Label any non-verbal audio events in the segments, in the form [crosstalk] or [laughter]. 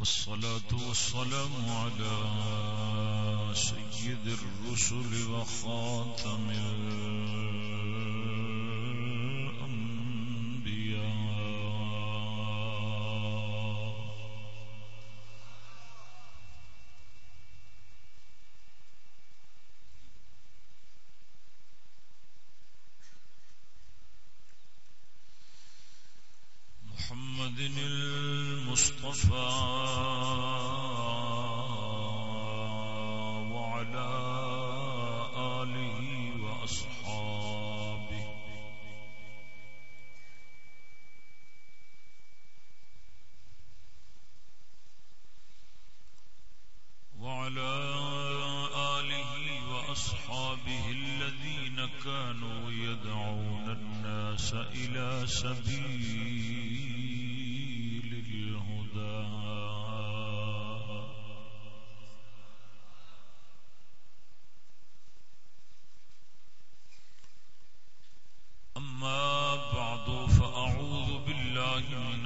والصلاة والسلام على سيد الرسل وخاتم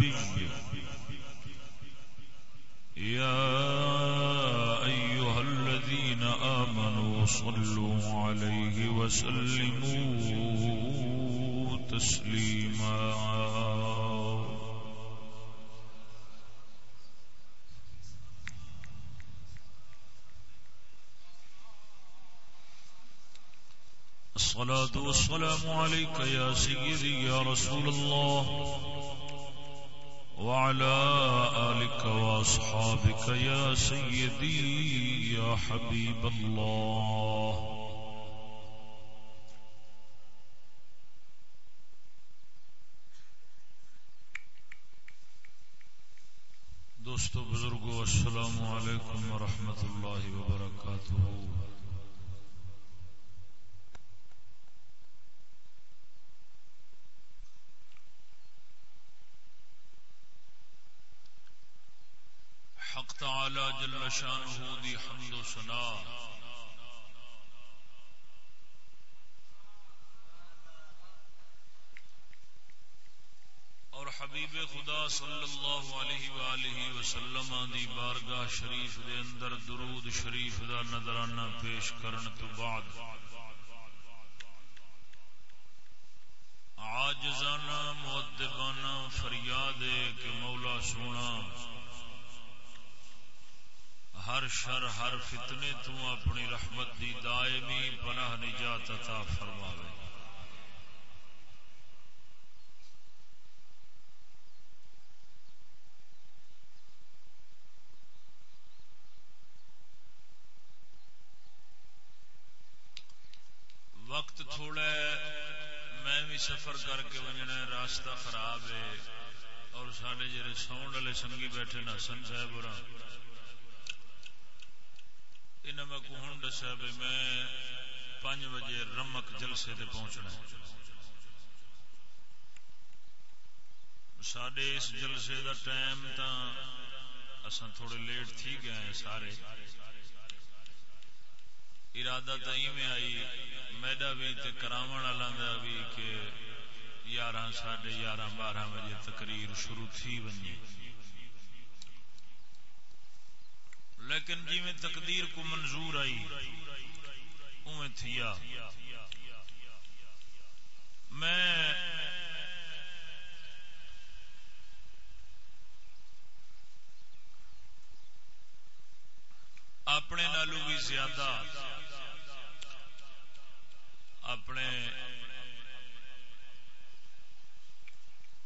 النبي يا أيها الذين آمنوا صلوا عليه وسلموا تسليما. الصلاة والسلام عليك يا سيدي يا رسول الله. وعلى آلك وأصحابك يا سيدي يا حبيب الله. دوستو بزرگو، السلام علیکم ورحمۃ اللہ وبرکاتہ حق تعالی جل شانہ دی حمد و ثنا۔ اور حبیب خدا صلی اللہ علیہ وآلہ وسلم دی بارگاہ شریف دے اندر درود شریف دا نظرانہ پیش کرن تو بعد عاجزانہ، مؤدبانہ فریاد کہ مولا سونا ہر شر، ہر فتنے تو اپنی رحمت دی دائمی پناہ نجات عطا فرماوے۔ وقت تھوڑا ہے، میں بھی سفر کر کے وجنا راستہ خراب ہے اور سارے جڑے ساؤنڈ والے سنگی بیٹھے نا، سن صاحب اور میں کو ہوں دسیا بھی میں پانچ بجے رمک جلسے تے پہنچنا سڈے اس جلسے دا ٹائم تا اساں تھوڑے لیٹ تھی گئے ہیں سارے۔ ارادہ تا میں آئی، میڈا بھی تے کراون والا دا بھی کہ یارہ ساڑھے یارہ بارہ بجے تقریر شروع تھی ونجی لیکن جی میں تقدیر کو منظور آئی اویں تھیا۔ میں اپنے نالو بھی زیادہ، اپنے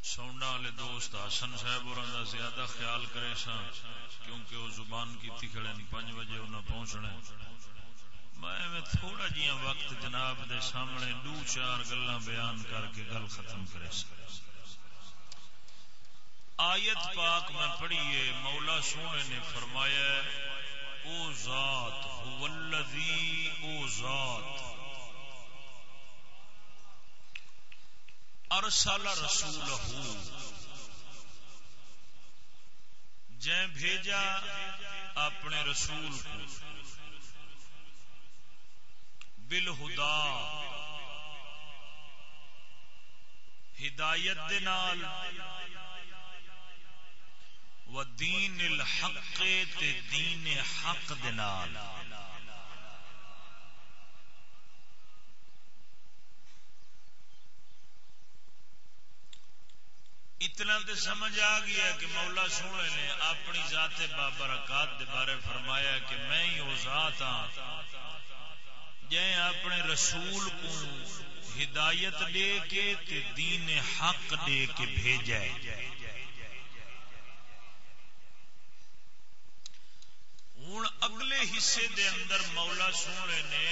سونڈا والے دوست حسن صاحب اور زیادہ خیال کرے سن کیونکہ وہ زبان کی کھڑے پانچ بجے انہیں پہنچنا میں تھوڑا جہا وقت جناب دے سامنے دو چار گلا بیان کر کے گل ختم کرے آیت پاک میں پڑھیے، مولا سونے نے فرمایا او ذات والذی او ذات۔ ارسل رسولہ جے بھیجا اپنے رسول کو۔ بالہدا۔ ہدایت دے نال۔ و دین الحق تے دین حق دے نال۔ اتنا تو سمجھ آ گیا کہ مولا سونے نے اپنی ذات بابرکات دے بارے فرمایا کہ میں ہی وہ ذات ہاں۔ جائیں اپنے رسول کو ہدایت دے کے تے دین حق دے کے بھیجا ہوں اگلے حصے دے اندر مولا سونے نے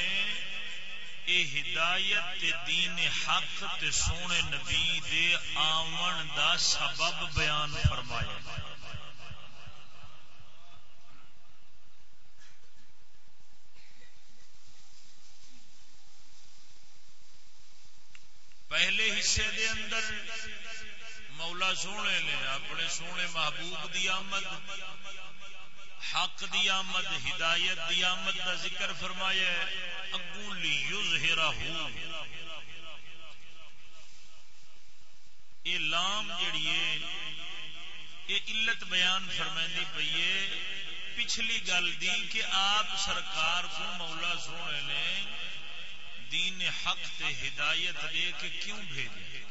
اے ہدایت تے دین حق تے سونے نبی دے آون دا سبب بیان فرمایا۔ پہلے حصے دے اندر مولا سونے نے اپنے سونے محبوب دی آمد حق دی آمد، ہدایت دی آمد کا ذکر فرمایا اگو لیظہرہ اے لام جڑی ہے، یہ علت بیان فرمائندی پئی ہے، پچھلی گل دی کہ آپ سرکار کو مولا سونے نے دین حق تے ہدایت دے کے کیوں بھیجے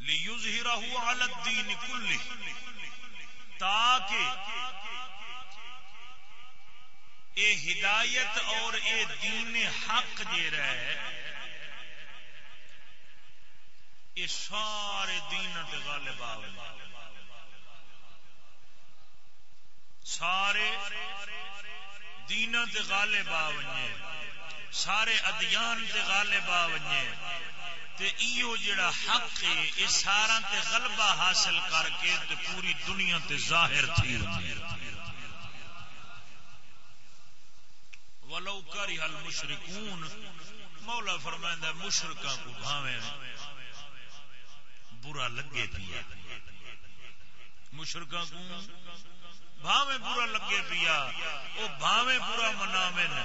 لیظہرہ علی الدین کلی تاکہ اے ہدایت اور اے دین حق جے رہے، اے سارے دین تے غالب آوے۔ سارے دین تے غالب آ ونجے سارے ادیان تے غالب آ ونجے تے ایو جڑا حق ہے اے سارا تے غلبہ حاصل کر کے تے پوری دنیا تے ظاہر تھی ونجے ولو کرہ المشرکون، مولا فرمائندا مشرکاں کو بھاویں برا لگے پیا۔ مشرکاں کو بھاوے برا لگے پیا۔ وہ بھاوے برا منا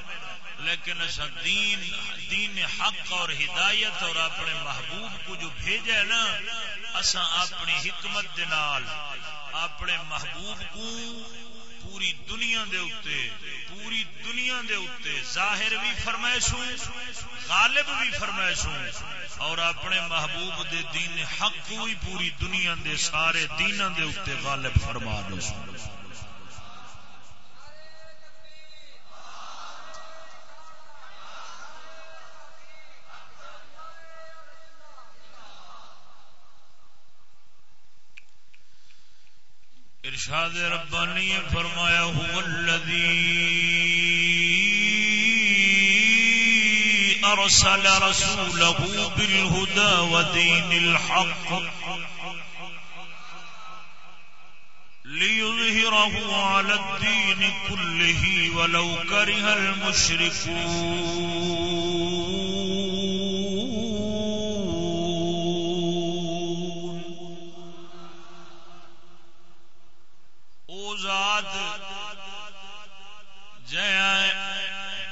لیکن اصا دین دین حق اور ہدایت اور اپنے محبوب کو جو بھیجا ہے نا اصا اپنی حکمت دنال اپنے محبوب کو پوری دنیا دے اتے پوری دنیا دے اتے ظاہر بھی فرمائشوں، غالب بھی فرمائشوں اور اپنے محبوب دے دین حق کو بھی پوری دنیا دے سارے دینوں دے اتے غالب فرما دو ارشاد ربانی فرمایا، هو الذي ارسل رسوله بالهدى ودين الحق ليظهره على الدين كله ولو كره المشركون.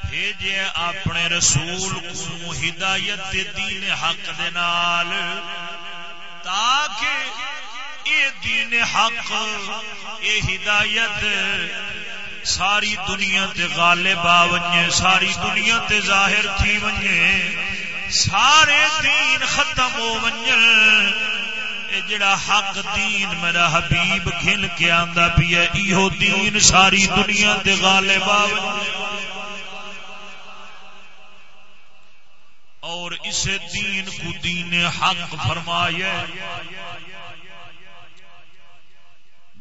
بھیجے اپنے رسول کو ہدایت دین حق دے نال، تاکہ اے دین حق، اے ہدایت ساری دنیا تے غالب آ ونجے، ساری دنیا تے ظاہر تھی ونجے، سارے دین ختم ہو ونجن۔ اے جڑا حق دین میرا حبیب کھل کے آندا پیا، ایہو دین ساری دنیا تے غالب اور اسے دین کو دین حق فرمایا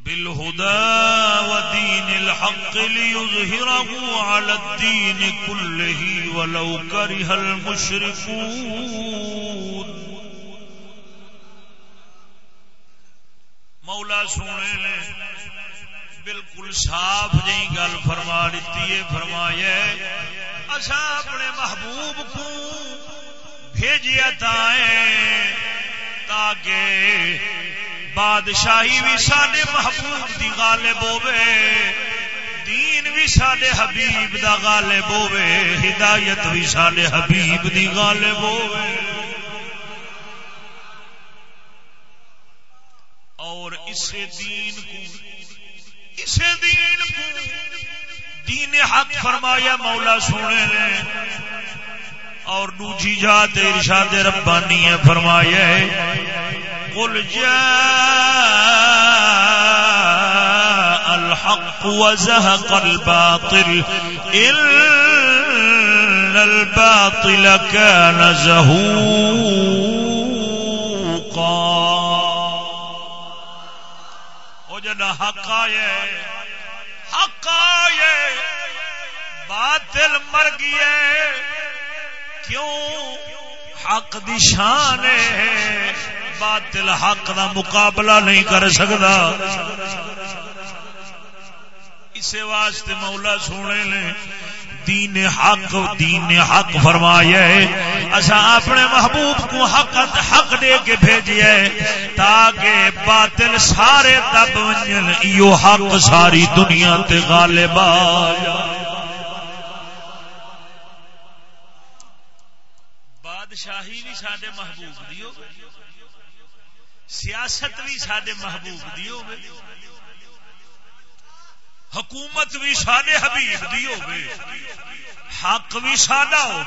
بالهدى ودين الحق ليظهره على الدين كله ولو كره المشركون مولا سونے نے بالکل صاف جی گل فرما دیتی ہے، فرمایا اچھا اپنے محبوب کو بھیجیا تاکہ بادشاہی بھی سڈے محبوب دی غالب ہوے دین بھی سڈے حبیب دا غالب ہوے ہدایت بھی سڈے حبیب دی غالب ہوے اور اسے دین کو اسے دین کو دین حق فرمایا مولا سونے نے۔ اور دوجی جات ارشاد ربانی ہے فرمایا قل جاء الحق وزهق الباطل، إن الباطل كان زهوقا حق آئے حق آئے، باطل مر گئے۔ کیوں؟ حق دی شان ہے، باطل حق دا مقابلہ نہیں کر سکتا۔ اسے واسطے مولا سونے نے دین حق دین حق فرمایا اچھا اپنے محبوب کو حق حق دے کے بھیجیے تاکہ باطل سارے دب ونجن۔ ایو حق ساری دنیا تے غالب آ۔ بادشاہی بھی سڈے محبوب دیو سیاست بھی سڈے محبوب دی ہو حکومت بھی سڈے حبیب دی ہو حق بھی سڈا ہو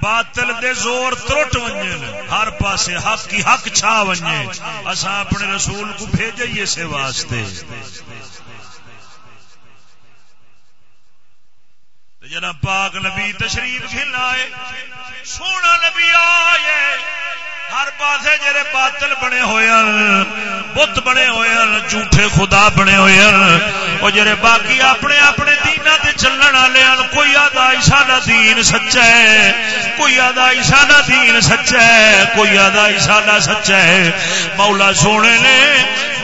باطل دے زور ترٹ ونجن، ہر پاسے حق کی حق چھا ونجے اصا اپنے رسول کو بھیجیے اسے واسطے۔ جنا پاک نبی تشریف کھلنا ہے، سونا نبی آئے۔ ہر پاسے جڑے باطل بنے ہوئے بت بنے ہوئے جھوٹے خدا بنے ہوئے وہ جڑے باقی اپنے اپنے دینا تے چلن والے کوئی آدھا ساڈا دین سچا ہے، کوئی آدھا ساڈا دین سچا ہے، کوئی آدھا ساڈا سچا ہے۔ مولا سونے نے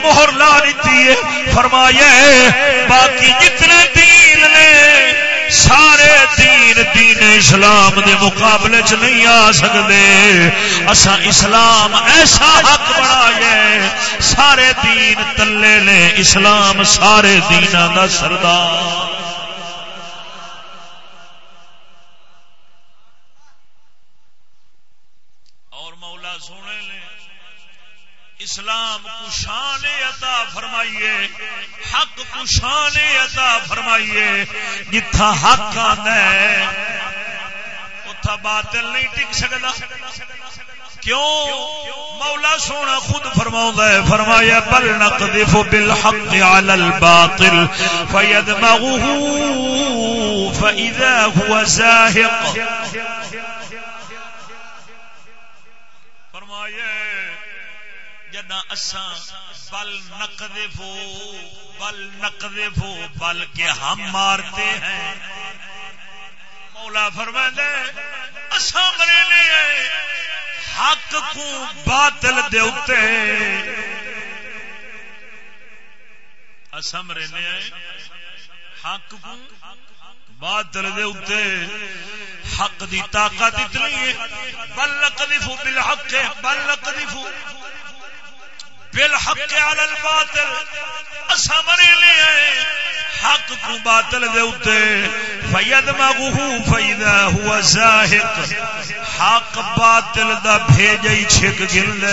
مہر لا دیتی ہے، فرمایا باقی جتنے دین نے سارے دین دین اسلام دے مقابلے چ نہیں آ سکتے اسا اسلام ایسا حق بنا سارے دین تلے نے اسلام، سارے دینا دا سردار اور مولا سونے نے اسلام کو شان عطا فرمائیے، حق کو شان عطا فرمائیے، جتھا حق آتا ہے، اتھا باطل نہیں ٹک سکتا کیوں؟ مولا سونا خود فرما ہے، فرمایا، بل نقذف بالحق على الباطل فيدمغه فإذا هو زاهق فرمایا جنا اساں بل نقدے فو بل نقدے فو بل کے ہم مارتے ہیں۔ مولا فرمائے اساں مرے لے حق کو باطل دے اتے۔ اساں مرے لے حق کو باطل دے اتے۔ حق دی طاقت اتنی ہے، بل نقذف بالحق بل نقذف بالحق على الباطل. اسا مرے لے آئے حق کو باطل دے اوتے. فید مغو فیدا ہوا زاہق. حق باطل دا بھیجئی چھک گل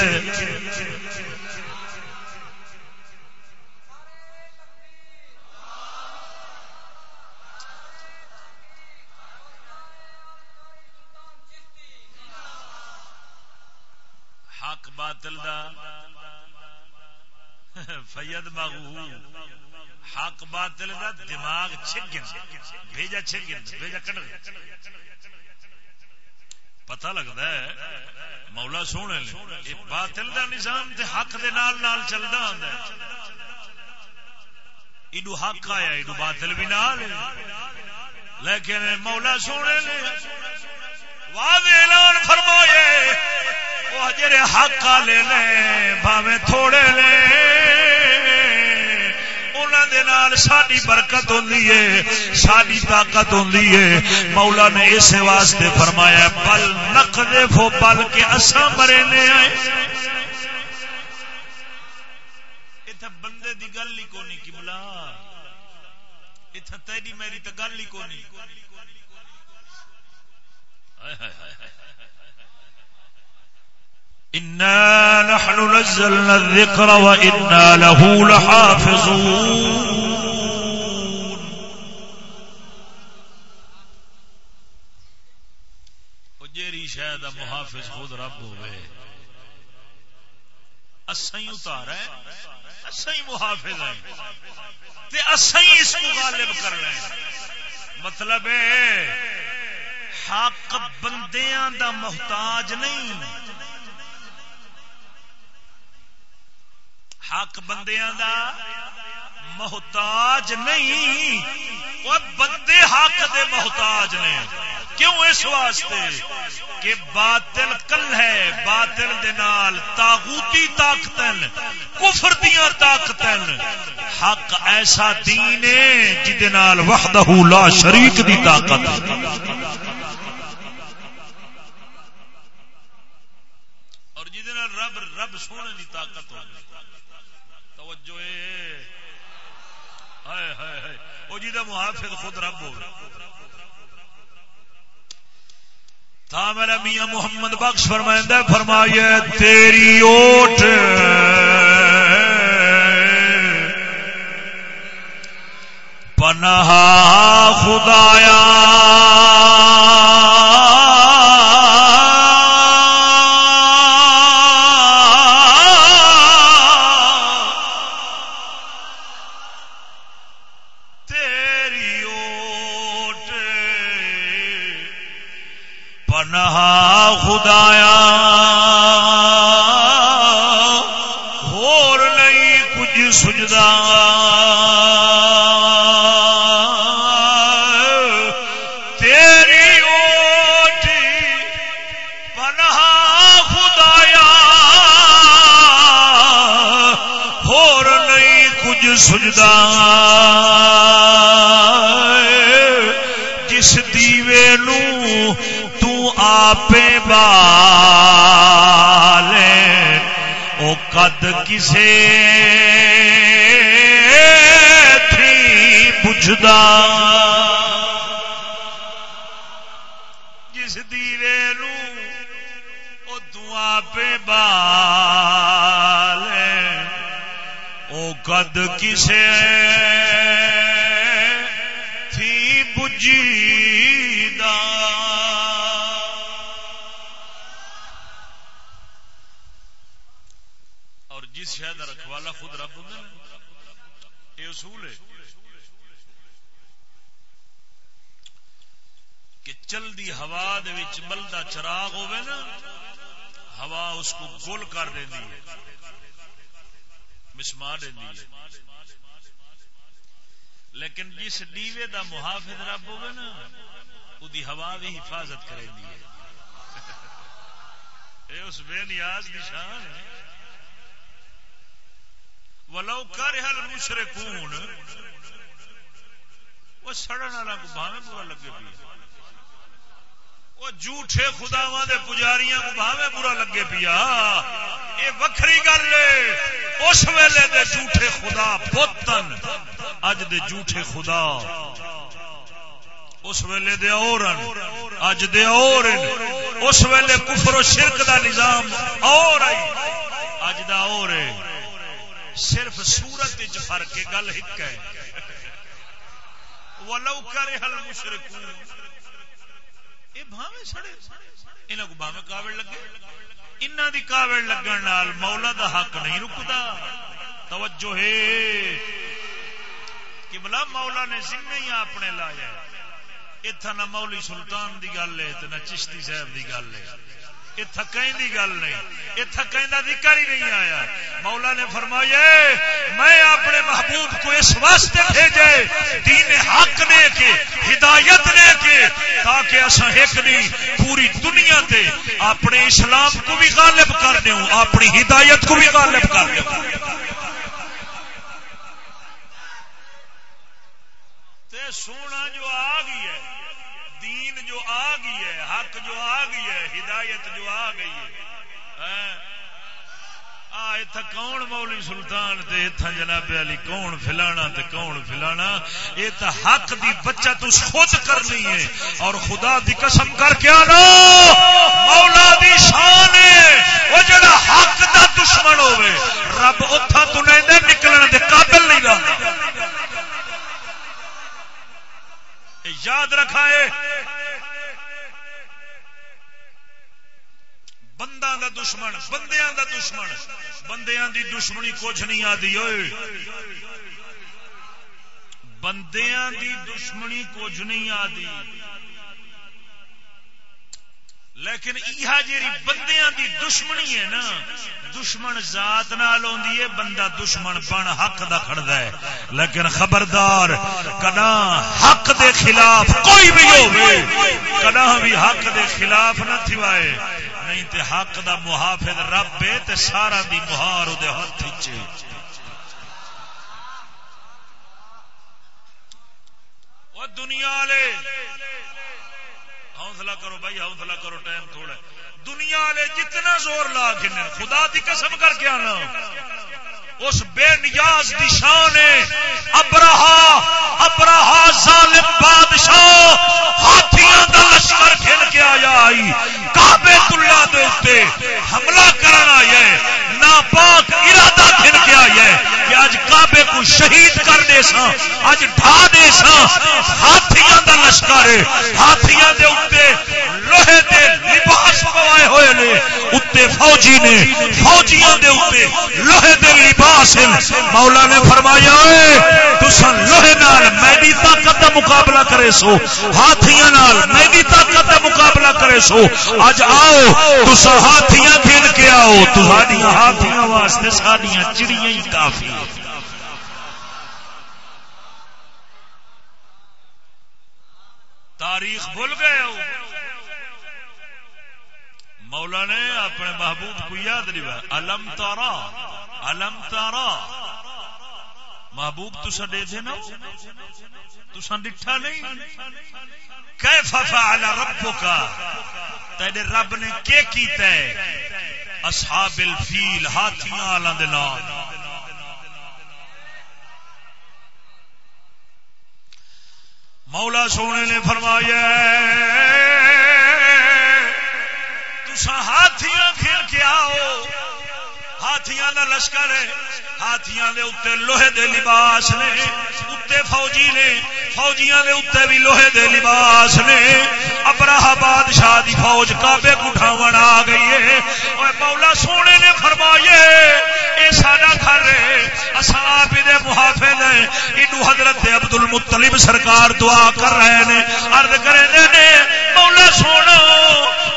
حق باطل دا فید مغو حق باطل دا دماغ چھگن، بھیجا چھگن، بھیجا کٹ پتہ لگتا ہے، مولا سونے لے باطل دا نظام تے حق دے نال نال چلدا ہوندا ہے۔ ایڈو حق آیا ایڈو باطل بھی نال لیکن مولا سونے نے واضح اعلان فرمائے وہ جڑے حق والے نے بھاوے تھوڑے نے۔ ساری برکت ہوں ساری طاقت ہوں مولا نے اس واسطے فرمایا، بل نقدے فو، بل کے اصا مرے نے آئے بندے دی گل ہی کونی کی بلا؟ اتنا تیری میری تو گل ہی کونی؟ إنا نحن نزلنا الذكر وإنا له لحافظون. جیری شاید محافظ خود رب ہوئے اسائی اتار ہے اسائی محافظ ہیں، تے اسائی اس کو غالب کر رہے ہیں۔ مطلب ہے، حق بندیاں دا محتاج نہیں حق بندیاں دا محتاج نہیں۔ وہ بندے حق دے محتاج نے۔ کیوں اس واسطے کہ باطل کل ہے، باطل دے نال تاغوتی طاقتن کفر دیاں طاقتن حق ایسا دین ہے جدے نال وحدہ لا شریک دی طاقت۔ اور جدے نال رب رب سونے دی طاقت ہو توجہ وہ جی محافظ خود رب ہو تھا میرا میاں محمد بخش فرمائندہ فرمایا تیری اوٹ۔ پناہ خدایا جس ڈیوے دا محافظ رب ہوگا نا وہ ہوا بھی حفاظت کرے دی اس بے نیاز نشان ولو کر ہل مشرے کون وہ سڑن والا کو بھاوے برا لگے پیا وہ جھوٹے خداوا دے پجاریاں کو بھاوے برا لگے پیا یہ وکری گل ہے، اس ویلے دے جھوٹے خدا بوتن اج دے جھوٹے خدا۔ اس ویلے دے اور اج دے اور اس ویلے کفر و شرک دا نظام اور آئی اج دا اور صرف سورت چ فرق ہے، گل ایک ہے۔ ولو کرے حل مشرکون اے بھاویں سڑے۔ انہاں کو بھاویں کاوڑ لگے۔ انہاں دی کاوڑ لگن نال مولا دا حق نہیں رکدا۔ توجہ ہے۔ کہ بلا مولا نے ذمہ ہی اپنے لایا اتنا نہ مولی سلطان دی گل ہے نہ چشتی صاحب دی گل ہے۔ یہ تھکیں دی گل نہیں۔ یہ تھکیں دا ذکر ہی نہیں آیا۔ مولا نے فرمایا میں اپنے محبوب کو اس واسطے بھیجے، دین حق نے کے، ہدایت نے کے، تاکہ اسا ایک نہیں پوری دنیا تے اپنے اسلام کو بھی غالب کر دوں اپنی ہدایت کو بھی غالب کر دوں سونا جو آ گئی ہے، دین جو آ گئی ہے، حق جو آ گئی ہے، ہدایت جو آ گئی ہے۔ ہاں۔ اتھا کون مولی سلطان تے اتھا جناب علی، کون فلانا تے کون فلانا؟ یہ تو حق دی بچہ تو خود کرنی ہے۔ اور خدا دی قسم کر کے آنا مولا دی شان ہے۔ وہ جڑا حق دا دشمن ہوئے رب اتھا تو نہیں نکلنے دے، قابل نہیں رہا یاد رکھا ہے بندہ دا دشمن، بندیاں دا دشمن۔ بندیاں دی دشمنی کچھ نہیں آدھی ہوئے بندیاں دی دشمنی کچھ نہیں آدھی۔ لیکن یہ جی بندیاں دی دشمنی ہے نا، دشمن ذات نال ہے، بندہ دشمن بن حق دا کھڑدا ہے۔ لیکن خبردار، کنا حق دے خلاف کوئی بھی ہوے کنا بھی حق دے خلاف نہ تھوائے نہیں تے حق دا محافظ رب ہے تے سارا دی مہار او دے ہاتھ وچ او دنیا والے حوصلہ کرو بھائی، حوصلہ کرو، ٹائم تھوڑا دنیا والے جتنا زور لا کے خدا کی قسم کر کے آنا۔ اس بے نیاز کی شان ہے۔ ابراہ ابراہ ظالم بادشاہ، ہاتھیاں دا لشکر کھل کے آیا آئی۔ کعبے تلا دے اوتے حملہ کرنا آیا ہے۔ ناپاک ارادہ کھل کے آیا ہے۔ کہ اج کعبے کو شہید کر دے سا اج ڈھا دے سا ہاتھیاں دا لشکر ہے، ہاتھیاں دے اوتے لوہے دے لباس پوائے ہوئے نے۔ اوتے فوجی نے، فوجیاں دے اوتے لوہے دے لباس ہیں۔ مولا نے فرمایا، اے، تساں لوہے نال میری طاقت کا مقابلہ کرے سو۔ ہاتھیاں نال میری طاقت کا مقابلہ کرے سو۔ اج آؤ تسا ہاتھیاں کھیل کے آؤ۔ تہاڈیاں ہاتھیاں واسطے ساڈیاں چڑیاں ہی کافی۔ تاریخ بھول گئے ہو۔ مولا نے اپنے محبوب کو یاد دیا الم تارا الم تارا۔ محبوب تسا دے دے نا؟ تسا ڈٹھا نہیں۔ کیف فعل ربک؟ تیرے رب نے کی کیتا ہے؟ اصحاب الفیل، ہاتھیاں والا دے نال مولا سونے نے فرمایا تسا ہاتھیاں کھیل کے آؤ ہاتھیاں دا لشکر ہے ہاتھیاں دے اوتے لوہے دے لباس نے۔ اوتے فوجی نے۔ فوجیاں دے اوتے بھی لوہے دے لباس نے۔ ابراہ بادشاہ دی فوج کعبے کو اٹھاون آ گئی ہے۔ اوے مولا سونے نے فرمایا اے ساڈا گھر ہے۔ اساں آپ دے محافظ ہیں۔ اینو حضرت عبد المطلب سرکار دعا کر رہے نے۔ عرض کرے نے مولا سونا،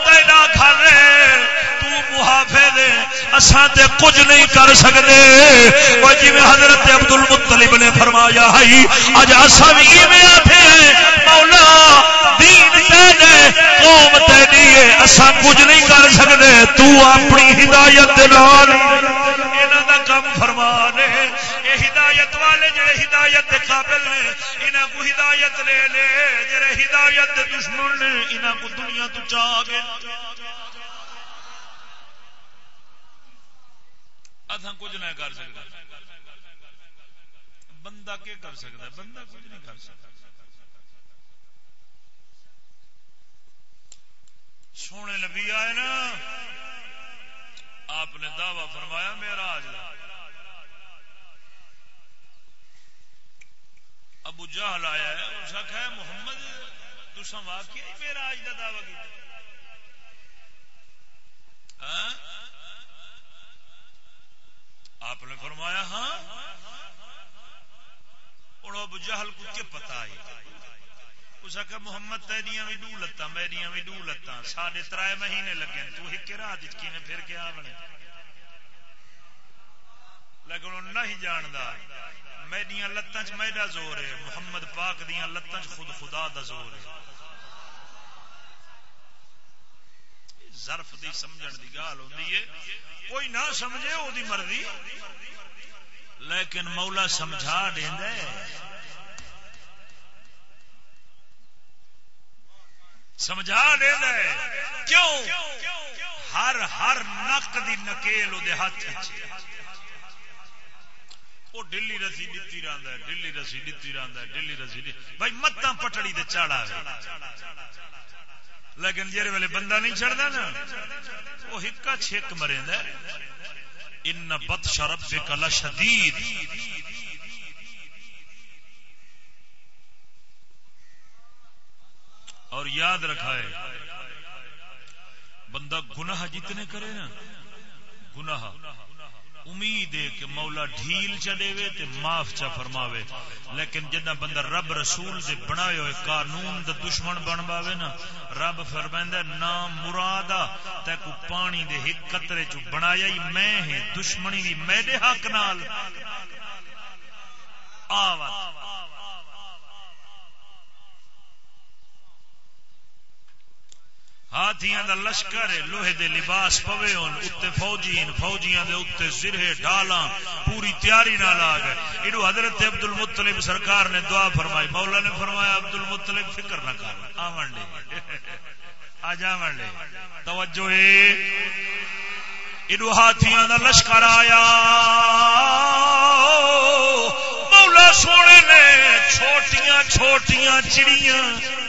تیرا گھر ہے، تو محافظ اساں تے کچھ نہیں کر سکتے وہ جی حضرت عبد المطلب نے فرمایا ہے اج اساں بھی ایویں آتے ہیں؟ مولا، دین تے دے قوم تے دیے اساں کچھ نہیں کر سکتے تو اپنی ہدایت دے نال انہاں دا کم فرمان ہے۔ اے ہدایت والے جڑے ہدایت دے قابل نے، انہاں کو ہدایت لے لے۔ جڑے ہدایت دے دشمن نے، انہاں کو دنیا تو چاہ گئے۔ اتنا کچھ نہ کر سکتا۔ بندہ کیا کر سکتا بندہ کچھ نہیں کر سکتا۔ سونے نبی آئے نا، آپ نے دعوی فرمایا میرا آج ابو جہل آیا ہے، اس آخیا محمد تسا واقعی میرا آج کا دعوی آپ نے فرمایا ہاں؟ اور ابو جہل کو کیا پتا آئی اس کا محمد تیریاں بھی ڈو لتا میریاں بھی ڈو لتا ساڑھے ترائے مہینے لگے تو ایک رات کی میں پھر کیا بنے لیکن انہوں نہیں جاندا، میریاں لتاں چ میرا زور ہے، محمد پاک دیاں لتاں چ خود خدا دا زور ہے۔ ظرف دی سمجھن دی گال ہوندی ہے۔ کوئی نہ سمجھے او دی مرضی۔ لیکن مولا سمجھا دیندا ہے۔ سمجھا دے کیوں؟ ہر ہر نک دی نکیل وہ ہاتھ وچ۔ وہ ڈلی رسی ڈتی رہتا ہے، ڈلی رسی ڈتی رہتا ہے، ڈلی رسی بھائی متا پٹڑی دے چاڑا ہے۔ لیکن جہے ویلے بندہ نہیں چڑھتا نا، وہ ہکا چھک مرے ان بت شرب سے کلا شدید اور یاد رکھا ہے بندہ گناہ جتنے کرے نا، گناہ۔ امید ہے کہ مولا ڈھیل چلے وے تے معاف چا فرماوے۔ لیکن جنہ بندہ رب رسول دے بنائے ہوئے قانون دا دشمن بن باوے نا، رب فرمائندا نا مرادا، تے کو پانی دے ایک قطرے چ بنایا ہی میں ہے، دشمنی بھی میرے حق نال۔ آوات ہاتھیاں دا لشکر لوہے دے لباس پوے ہون، اتے فوجین فوجیاں دے اتے سرہے ڈالاں، پوری تیاری نال آ گئے۔ اینو حضرت عبد المطلب سرکار نے دعا فرمائی۔ مولا نے فرمایا عبد المطلب فکر نہ کر۔ آون دے آ جاون دے توجہ ہے۔ اینو ہاتھیاں دا لشکر آیا۔ مولا سونے نے چھوٹیاں چھوٹیاں چڑیاں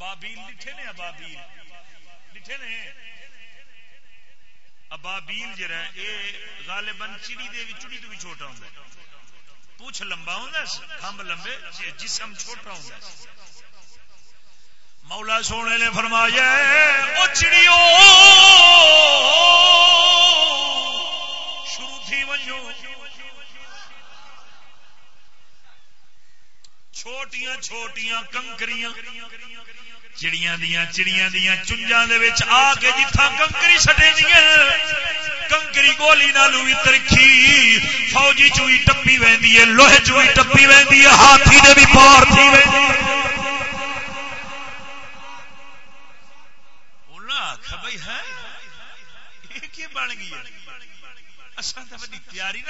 ابابیل لکھے نے ابابیل؟ لکھے نے؟ ابابیل جڑا اے غالباً چڑی دے چڑی تو بھی چھوٹا ہوندا ہے۔ پوچھ لمبا ہوندا ہے لمبے جسم چھوٹا ہوندا ہے۔ مولا سونے نے فرمایا او چڑیو! شروع تھی ونجو۔ چھوٹیاں چھوٹیاں کنکریاں۔ چڑیاں دیا چڑیاں دیا چنجا آ کے جتھا کنکری سٹے دیا کنکری گولی نالو بھی ترکھی فوجی چوئی ٹپی وی ہے لوہے چوئی ٹپی وی ہے ہاتھی نے بھی پار تھی بھائی ہے بن گئی اصل تو تیاری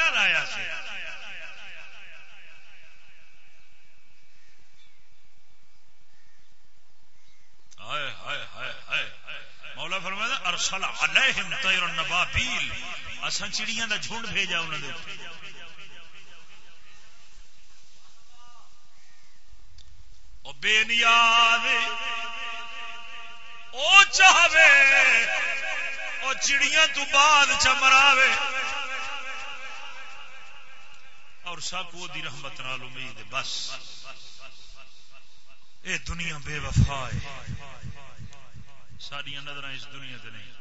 نہ لایا مولا فرمایا، ارسل علیہم طیر النبابیل اساں چڑیاں دا جھنڈ بھیجا انہاں دے او بے نیاز، او چاہوے، او چڑیاں تو بعد چمراوے اور سب وہ دی رحمت نال امید بس۔ اے دنیا بے وفا ہے۔ سڈیا نظر اس دنیا تے نہیں۔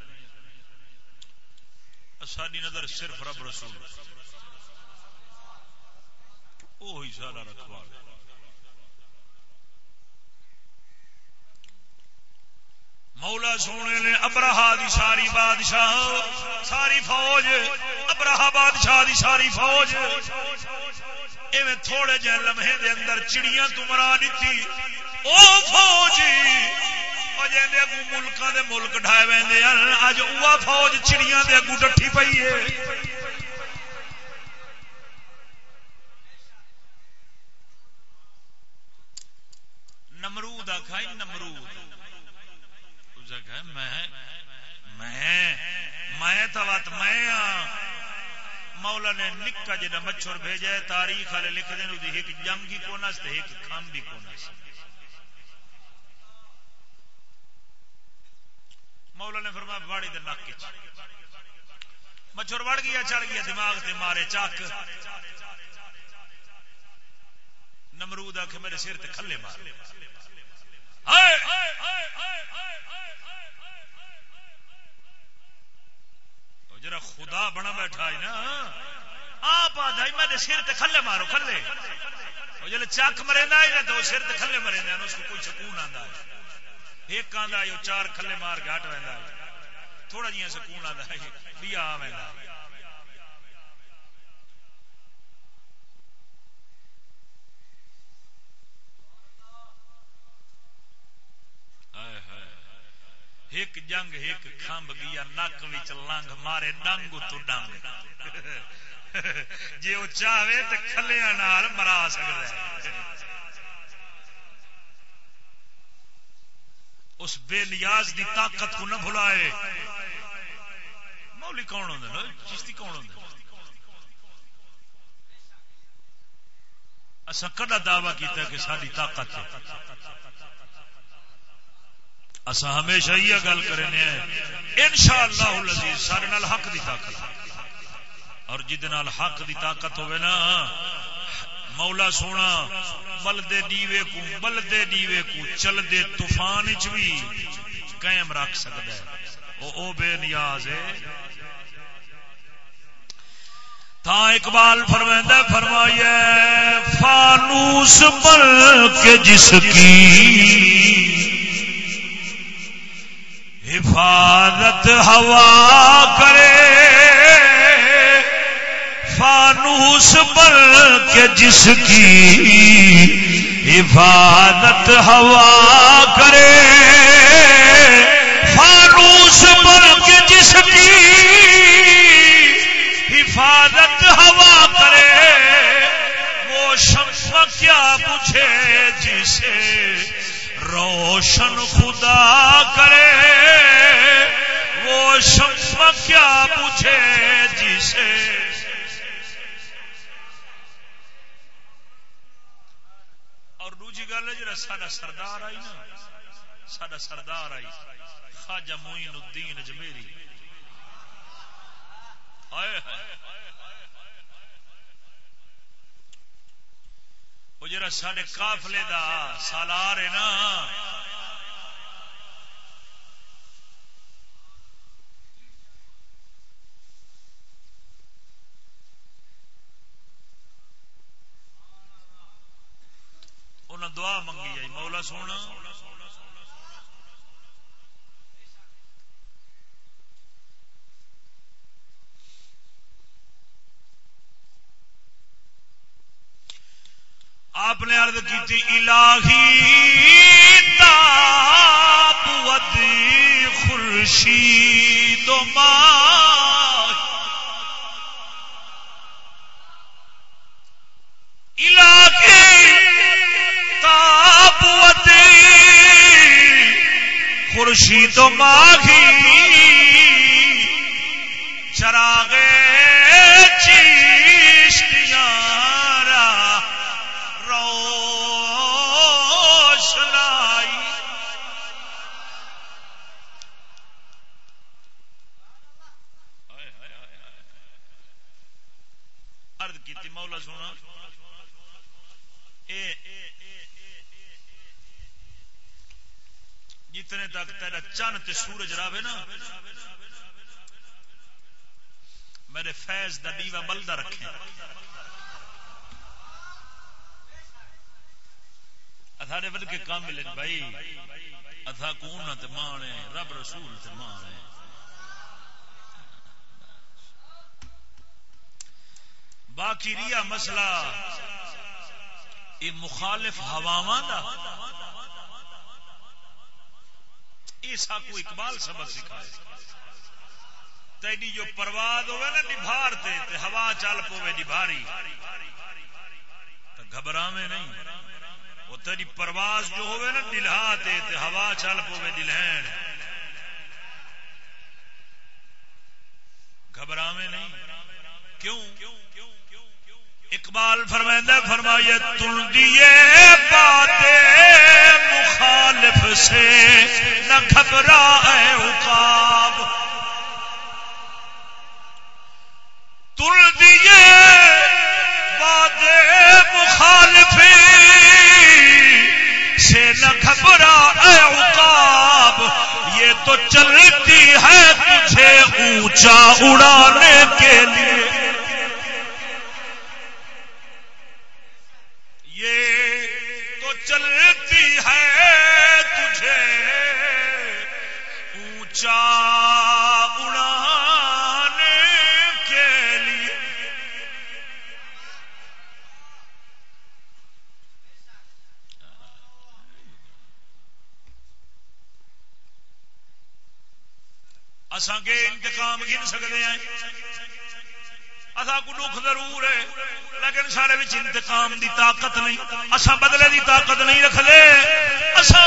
ساری نظر صرف رب رسول۔ وہی سارا رکھوا مولا سونے نے ابراہ دی ساری بادشاہ، ساری فوج ابراہ بادشاہ دی ساری فوج، ایویں تھوڑے جہ لمحے دے اندر چڑیاں تو مرا دیتی۔ او فوج! اگو ملکوں دے ملک ڈھائے وے اج وہ فوج چڑیاں دے اگو ڈٹھی پئی ہے۔ نمرود آخا نمرود۔ میں میں تو میں ہاں مولا نے نکا جا مچھر بھیجا تاریخ والے لکھ دیں ایک جنگ ہی کون ایک کھم بھی کون مولا نے فرمایا باڑی دے نک مچھر وڑ گیا، چڑھ گیا، دماغ تے مارے چک نمرود آ کے میرے سر تے کھلے مار۔ جرا خدا بنا بیٹھا ہے نا، آپ آ جائی میں سر تے کھلے مارو، کھلے۔ جل چک مرے نا، تو سر تے کھلے مرے اس کو کوئی سکون آتا ہے۔ ایک آدھا چار کھلے مار کے ہٹ رہا تھوڑا جہا سکون آتا ہے۔ بھی آ ایک جنگ، ایک کھمب گیا، نک بچ لنگ مارے، ڈنگ تو ڈنگ۔ جی وہ چاہے تو کھلیا مرا سکتا اس بے نیاز دی طاقت کو نہ بھلائے۔ مولی کون ہوں چشتی کون ہوں اصا کدا دعوی کیتا کہ ساری طاقت ہے؟ اصا ہمیشہ یہ گل کرنے ان شاء اللہ سارے حق دی طاقت۔ اور جد حق دی طاقت ہوئے نا مولا سونا بلدے دیوے کو بلدے دیوے کو چل دے طوفان چ بھی قائم رکھ سکتا ہے او, او بے نیاز ہے۔ تا اقبال فرمائندہ فرمائیے فانوس بل کے جس کی حفاظت ہوا کرے۔ فانوس بل کے جس کی حفاظت ہوا کرے۔ فانوس بل کے جس کی حفاظت ہوا کرے۔ وہ شمس کیا پوچھے جسے روشن خدا کرے۔ وہ شم کیا پوچھے جسے گل ہے جا سا سردار آئی نا سا سردار آئی، خواجہ موئین الدین اجمیری۔ آئے وہ جرا سڈے قافلے دا سالار ہے نا انہیں دعا منگی جائی مولا سونا۔ آپ نے عرض کی تھی الہی تابوت خورشید و علاقے نبوتی خورشید و ماہی چراغے چی تک تیرا چند تے سورج راوے نا۔ میرے فیض دا دیوا بلدا رکھے اتھارے بل کے کام ملے بھائی۔ اتھا کون تے مانے رب رسول تے مانے باقی ریا مسئلہ، یہ مخالف ہواواں دا۔ ایسا کو اقبال سبق سکھائے۔ تیری جو پرواز ہوئے نا نبھار دے تے ہوا چل پوے نبھاری تو گھبرا میں نہیں۔ وہ تیری پرواز جو ہوئے نا دلہا دے تے ہوا چل پوے دلہین گھبرا میں نہیں۔ کیوں؟ اقبال فرمائندہ فرمائیے تل دیے باتیں مخالف سے، نہ گھبرا ہے اقاب تل دیے باتیں مخالف سے، نہ گھبرا اے عقاب۔ یہ تو چلتی ہے تجھے اونچا اڑانے کے لیے۔ یہ تو چلتی ہے تجھے۔ اونچا اڑانے کے لیے۔ اساں کے انتقام گن سکتے ہیں۔ اصا کو دکھ ضرور ہے، لیکن سارے بچ انتقام دی طاقت نہیں۔ اصا بدلے دی طاقت نہیں رکھتے اصا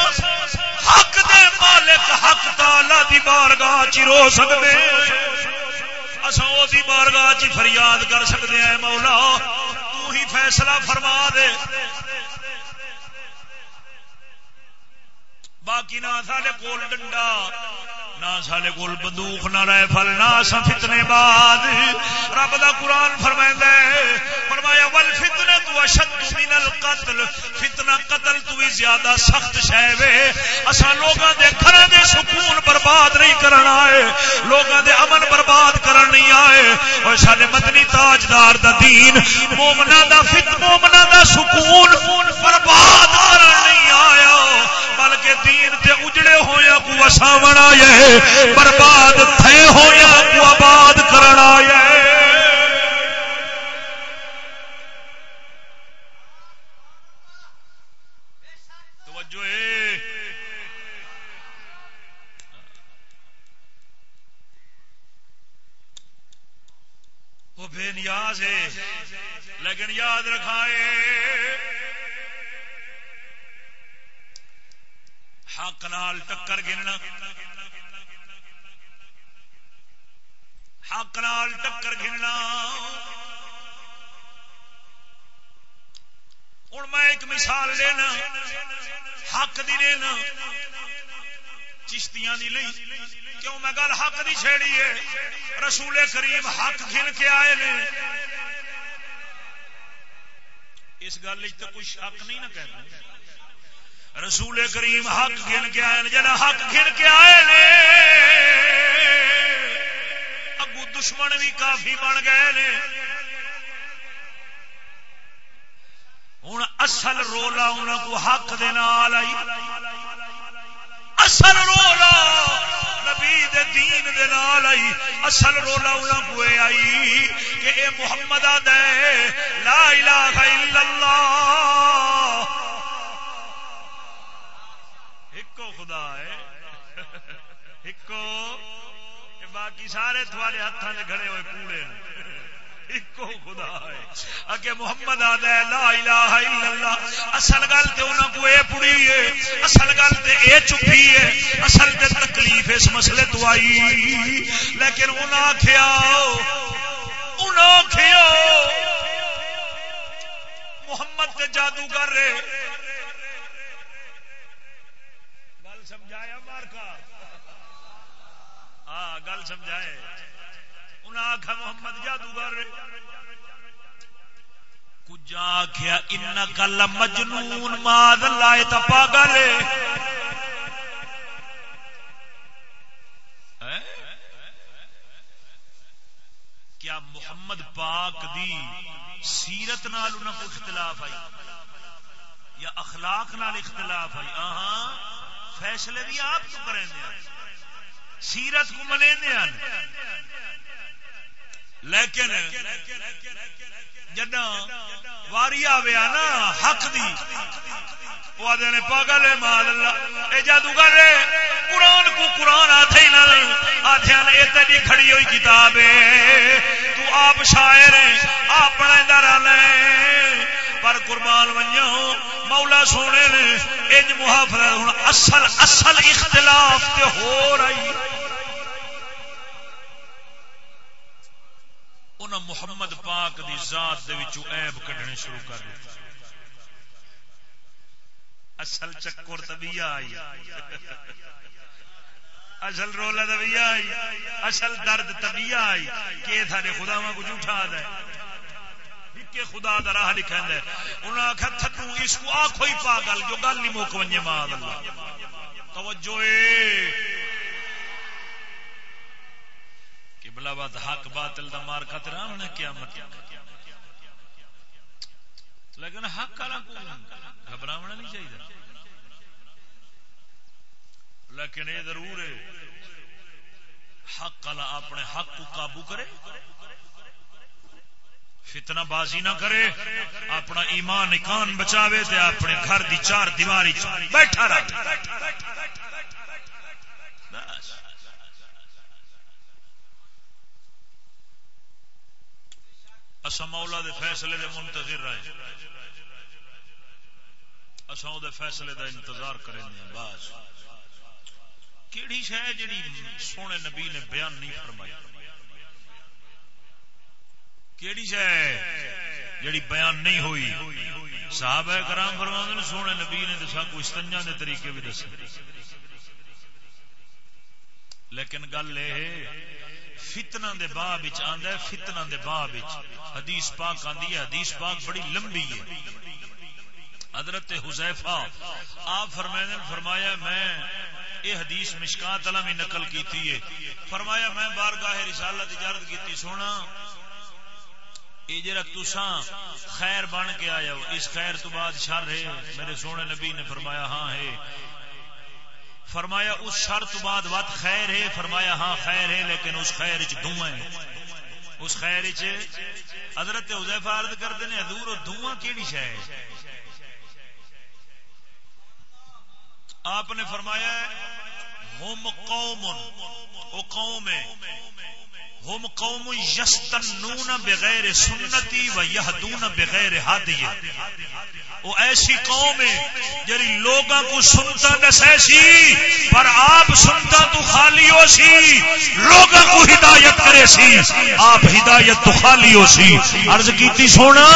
حق دے مالک، حق تالا دی بارگاہ چ رو سکتے اصا وہ بارگاہ چ فریاد کر سکتے ہیں، مولا، تو ہی فیصلہ فرما دے۔ باقی نہ سارے کول ڈنڈا۔ نہ سارے کول بندوق، نہ رہے پھل نہ اصا فتنے بعد۔ رب دا قرآن فرمائندا ہے، فرمایا ول فتنہ تو اشد من القتل۔ فتنہ قتل تو بھی زیادہ سخت شے وے۔ اسا لوگاں دے گھراں دے سکون برباد نہیں کرنا ہے لوگاں دے امن برباد کرن نہیں آئے۔ اور سارے مدنی تاجدار دا دین، مومناں دا فت، مومناں دا سکون برباد کرن نہیں آیا۔ بلکہ دین تے اجڑے ہویا کو وساون آیا برباد تھے ہویا کو آباد کرن آیا توجہ اے وہ بے نیاز ہے، لیکن یاد رکھائے۔ حق نال ٹکر گننا۔ حق نال ٹکر گننا۔ ہوں میں ایک مثال لینا، حق دی لینا۔ چشتیاں دی لئی۔ کیوں میں گل حق دی چھیڑی ہے؟ رسول کریم حق گن کے آئے نے۔ اس گل تو کوئی شک نہیں نہ کہنا۔ رسول کریم حق گن کے آئے جنا حق گن کے آئے نے اگو دشمن بھی کافی بن گئے نے۔ ہوں اصل رولا انہوں کو حق دے نال آئی۔ اصل رولا نبی دے دین دے نال آئی۔ اصل رولا انہوں کو آئی کہ اے محمد دے لا الہ الا اللہ۔ ہے۔ باقی سارے تھوڑے ہاتھوں گھڑے ہوئے کوڑے ایکو خدا ہے۔ اگے محمد آدھا لا الہ الا اللہ۔ اصل گل تے انہاں کو اے پڑی ہے۔ اصل گل تے اے چپی ہے۔ اصل تے تکلیف اس مسئلے تو آئی۔ لیکن انہاں آکھیا انہاں آکھیا، محمد تے جادوگر رہے گل سمجھایا مار کا ہاں گل سمجھائے۔ انہیں آخا محمد جادوگر۔ کچھ آخیا ان کل مجنون ماد لائے تو پاگل کیا محمد پاک دی سیرت نال انہوں کو اختلاف آئی؟ یا اخلاق نال اختلاف آئی؟ آہاں، فیصلے بھی آپ تو کریں دیا سیرت کو منے دیا لیکن جدا واری آیا نا حق دی۔ وہ آدھے نے، پاگل ہے مال اللہ۔ اے جادوگر قرآن کو قرآن آتے ہی نہ آتے نے یہ تیری کھڑی ہوئی کتاب ہے۔ تو آپ شاعر ہے آپ پڑھیں بڑا در پر قربان ونجو مولا سونے نے، انج محافظ ہوں اصل اصل اختلاف تے ہو رہی۔ انہاں محمد پاک دی ذات دے وچوں عیب کڈنے شروع کر دیتے اصل چکر طبیعہ آئی۔ اصل رولا طبیعہ آئی۔ اصل درد طبیعہ آئی۔ کہ تھارے خدا ماں کو جھوٹا دے۔ کہ خدا دا راہ لکھا ہے۔ انہوں نے آخر تھتو اس کو آنکھو ہی پاگل، جو گل نہیں موک ونجے ماں اللہ۔ توجہ اے۔ قبلہ بات حق باطل دا مار خطرہ انہیں قیامت لیکن حق والا کو گھبراونا نہیں چاہیے۔ لیکن یہ ضرور ہے حق والا اپنے حق کو قابو کرے۔ فتنہ بازی نہ کرے، اپنا ایمان اکان بچاوے تے اپنے گھر دی چار دیواری بیٹھا رہے اصا مولا دے فیصلے دے منتظر رہے۔ اصا وہ فیصلے دا انتظار کریں بس۔ کیڑی شہ جڑی سونے نبی نے بیان نہیں فرمائی؟ کیڑی شہ جڑی بیان نہیں ہوئی۔ صاحب کرام فرما سونے نبی نے دسا کو استنجا دے طریقے بھی دسے۔ لیکن گل یہ فتنا دے باب آندا ہے فتنا دے باب حدیث پاک آندی ہے، حدیث پاک بڑی لمبی ہے۔ حضرت حذیفہ، آپ فرمائے فرمایا میں یہ حدیث مشکات علم ہی نقل کیتی ہے۔ فرمایا میں بارگاہ رسالت اجازت کیتی، سونا یہ جرا تسا خیر بن کے آیا ہو، اس خیر تو بعد شر ہے۔ میرے سونے نبی نے فرمایا ہاں ہے۔ فرمایا، اس شر تو بعد وقت خیر ہے۔ فرمایا ہاں خیر ہے، لیکن اس خیر چ دھواں ہے۔ اس خیر چ حضرت حذیفہ عرض کرتے ہیں، حضور دھواں کیڑی شے ہے؟ آپ نے فرمایا، ہم قوم او قوم ہے۔ ہم قوم یستنون بغیر سنتی و یہدون بغیر ہادی وہ ایسی قوم ہے جری لوگوں کو سنتا دسے سی پر آپ سنتا تو خالی ہو سی لوگوں کو ہدایت کرے سی، آپ ہدایت تو خالی ہو سی۔ عرض کیتی سونا،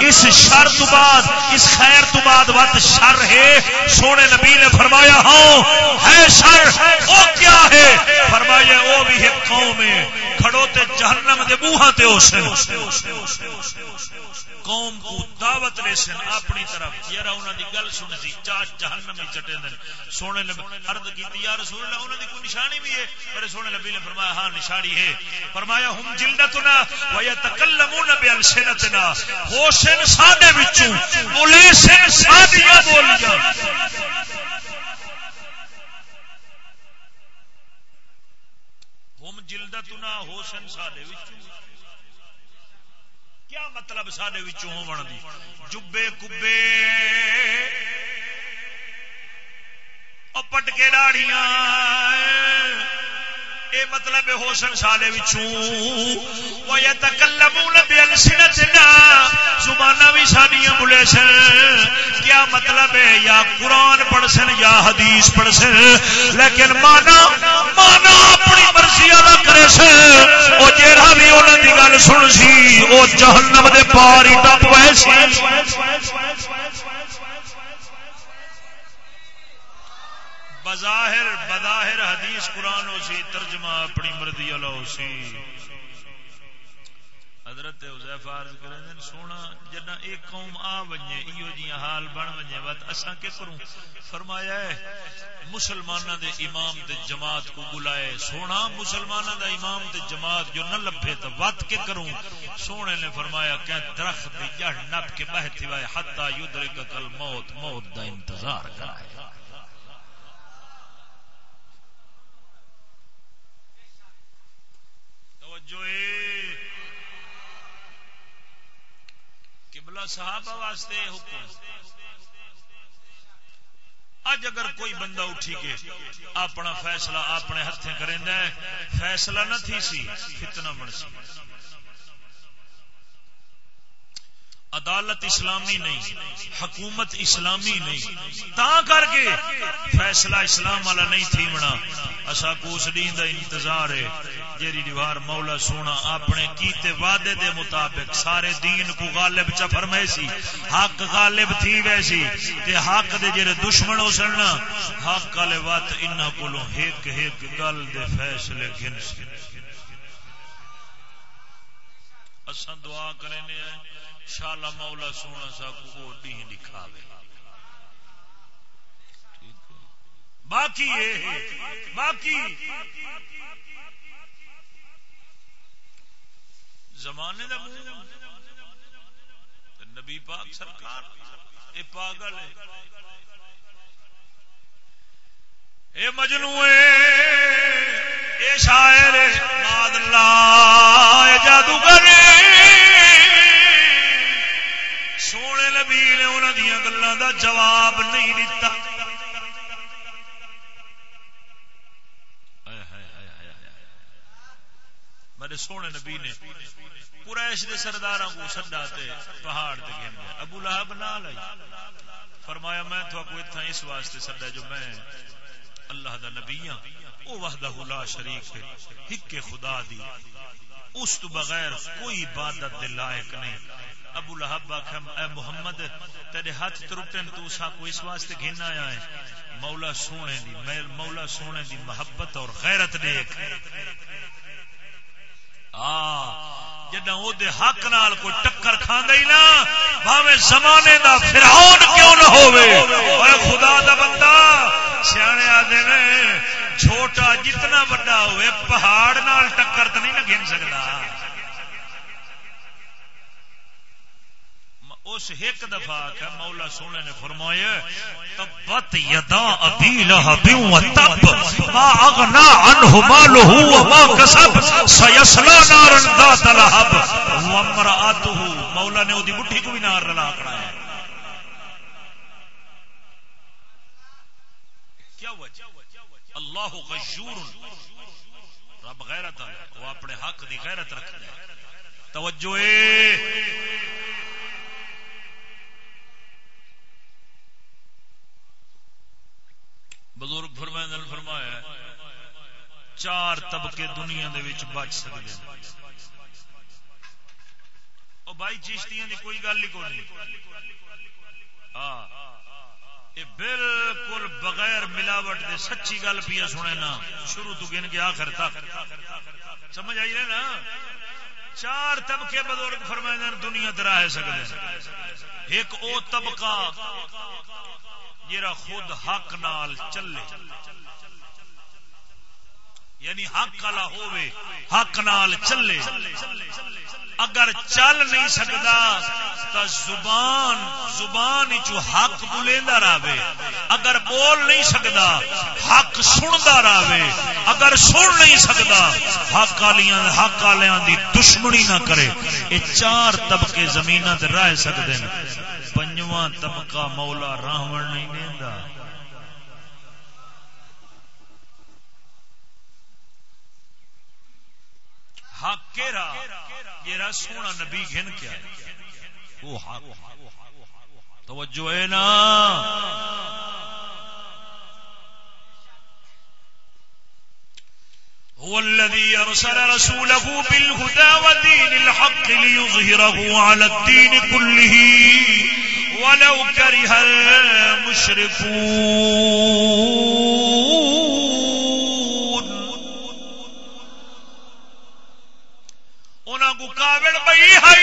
اس شر تو بعد، اس خیر تو بعد وقت شر ہے۔ سونے نبی نے فرمایا ہاں ہے شر، وہ کیا ہے؟ فرمایا، وہ بھی ایک قوم ہے۔ کھڑو تے جہنم دے بوہاں تے ہوسن قوم کو دعوت لے سن اپنی طرف۔ یارا انہاں دی گل سن سی چا جہنم وچ چٹے دن۔ سونے نے عرض کیتی، یا رسول اللہ، انہاں دی کوئی نشانی بھی ہے؟ میرے سونے نبی نے فرمایا ہاں نشانی ہے۔ فرمایا، ہم جلدتنا و یتکلمون بالسنتنا ہوسن ساڈے وچوں بولے سن سادیاں بولیاں۔ ہو سن سدے کیا مطلب سڈے ہون دی؟ جبے کبے۔ پٹکے داڑیاں اے مطلب ہوسن سالے زبانہ بھی سانیاں بلے سن کیا مطلب ہے؟ یا قرآن پڑھ سن یا حدیث پڑھ سن لیکن مانا مانا اپنی مرضی والا کرے سن۔ وہ جہاں بھی انہوں کی گل سن سی وہ جہنم دے پار ہی ٹپ ویسے بظاہر بظاہر حدیث قرآن ہو سی ترجمہ اپنی مرضی والا ہو سی حضرت حذیفہ عرض کریں سونا جنا ایک قوم آ بنجے ایو جی حال بن بنجے بات اساں کے کروں؟ فرمایا ہے مسلمانہ دے امام دے جماعت کو بلائے۔ سونا مسلمانہ دا امام دے جماعت جو نہ لبھے تو وات کے کروں؟ سونے نے فرمایا، کہ درخت دی جڑ نپ کے بہتی وائے، حتی یدرک کل موت موت دا انتظار کرائے جو قبلہ صحابہ واسطے حکم۔ اج اگر کوئی بندہ اٹھی کے اپنا فیصلہ اپنے ہاتھ کریں فیصلہ نہ تھی سی، فتنہ بن سی۔ عدالت اسلامی نہیں، حکومت اسلامی نہیں۔ تا کر کے فیصلہ اسلام والا نہیں تھی بنا اصا کو اس کا انتظار ہے۔ جیری دیوار مولا سونا اپنے کیتے وعدے دے مطابق سارے دین کو غالب چا فرمائے سی، حق غالب تھی ویسی تے حق دے جڑے دشمن ہو سن حق والے وات انہاں کولوں ایک ایک گل دے فیصلے گن سی۔ اساں دعا کرنے ہیں شالا مولا سونا سا کو دین دکھاوے۔ باقی باقی۔ زمانے دا نبی پاک سرکار، اے پاگل ہے۔ اے مجنو اے شاعر ماد اللہ جادوگر سونے نبی نے انہوں دیا گلوں دا جواب نہیں دیتا میرے سونے نبی نے قریش دے سردار کو سڈا پہاڑ تے گھن ابو لہب نال آئی۔ فرمایا، میں تو کو اتنا اس واسطے سڈا جو میں اللہ دا نبی ہاں او وحدہ لا شریک ہے، ہک خدا دی۔ اس تو بغیر کوئی عبادت دے لائق نہیں۔ ابو لہب آخم اے محمد، تیرے ہاتھ ترٹن تو سا ہاں کو اس واسطے گھن آیا ہے۔ مولا سونے دی مولا سونے دی محبت اور غیرت دیکھ۔ جدا حق نال کوئی ٹکر کھانے ہی نا بھاوے زمانے دا فرعون کیوں نہ ہوئے خدا دا بندہ سیا نے، چھوٹا جتنا بڑا ہوئے پہاڑ نال ٹکر تو نہیں نہ گن سکتا اس ایک دفعہ کہ مولا سونے نے فرمایا، تبت یدا ابی لہب و تب، ما اغنا عنه ماله وما كسب سيصلى نارا ذات لهب وامراته مولا نے اودی مٹھی کو بھی نار رلا کڑایا کیا وجہ؟ اللہ غشور رب غیرت ہے، وہ اپنے حق دی غیرت رکھتا ہے۔ توجہ اے! بزرگ فرمائن فرمایا، چار طبقے دنیا دے وچ بچ سکتے او بھائی چشتیاں دی کوئی گل ہی کوئی ہاں بالکل بغیر ملاوٹ دے سچی گل پیا سنے نا، شروع تو گن کے آخر تک۔ سمجھ آئی نا؟ چار طبقے بزرگ فرمائے دنیا تراہ سکتے ایک او طبقہ جرا خود حق نال چلے۔ یعنی حق والا ہوے حق نال چلے۔ اگر چل نہیں سکتا تو زبان زبان چو حق بلیندا رہے اگر بول نہیں سکتا حق سندا رہے اگر سن نہیں سکتا حق والیاں حق والیاں دی دشمنی نہ کرے۔ یہ چار طبقے زمین تے رہ سکتے ہیں پنجواں طبقہ مولا راہن نہیں دینا حق کیرا؟ جیرا سونا نبی گھن کیا وہ حق۔ توجہ ہے نا؟ هو الذي أرسل رسوله بالهدى ودين الحق ليظهره على الدين كله. ولو كره المشركون. انہاں کو قابل بئی ہے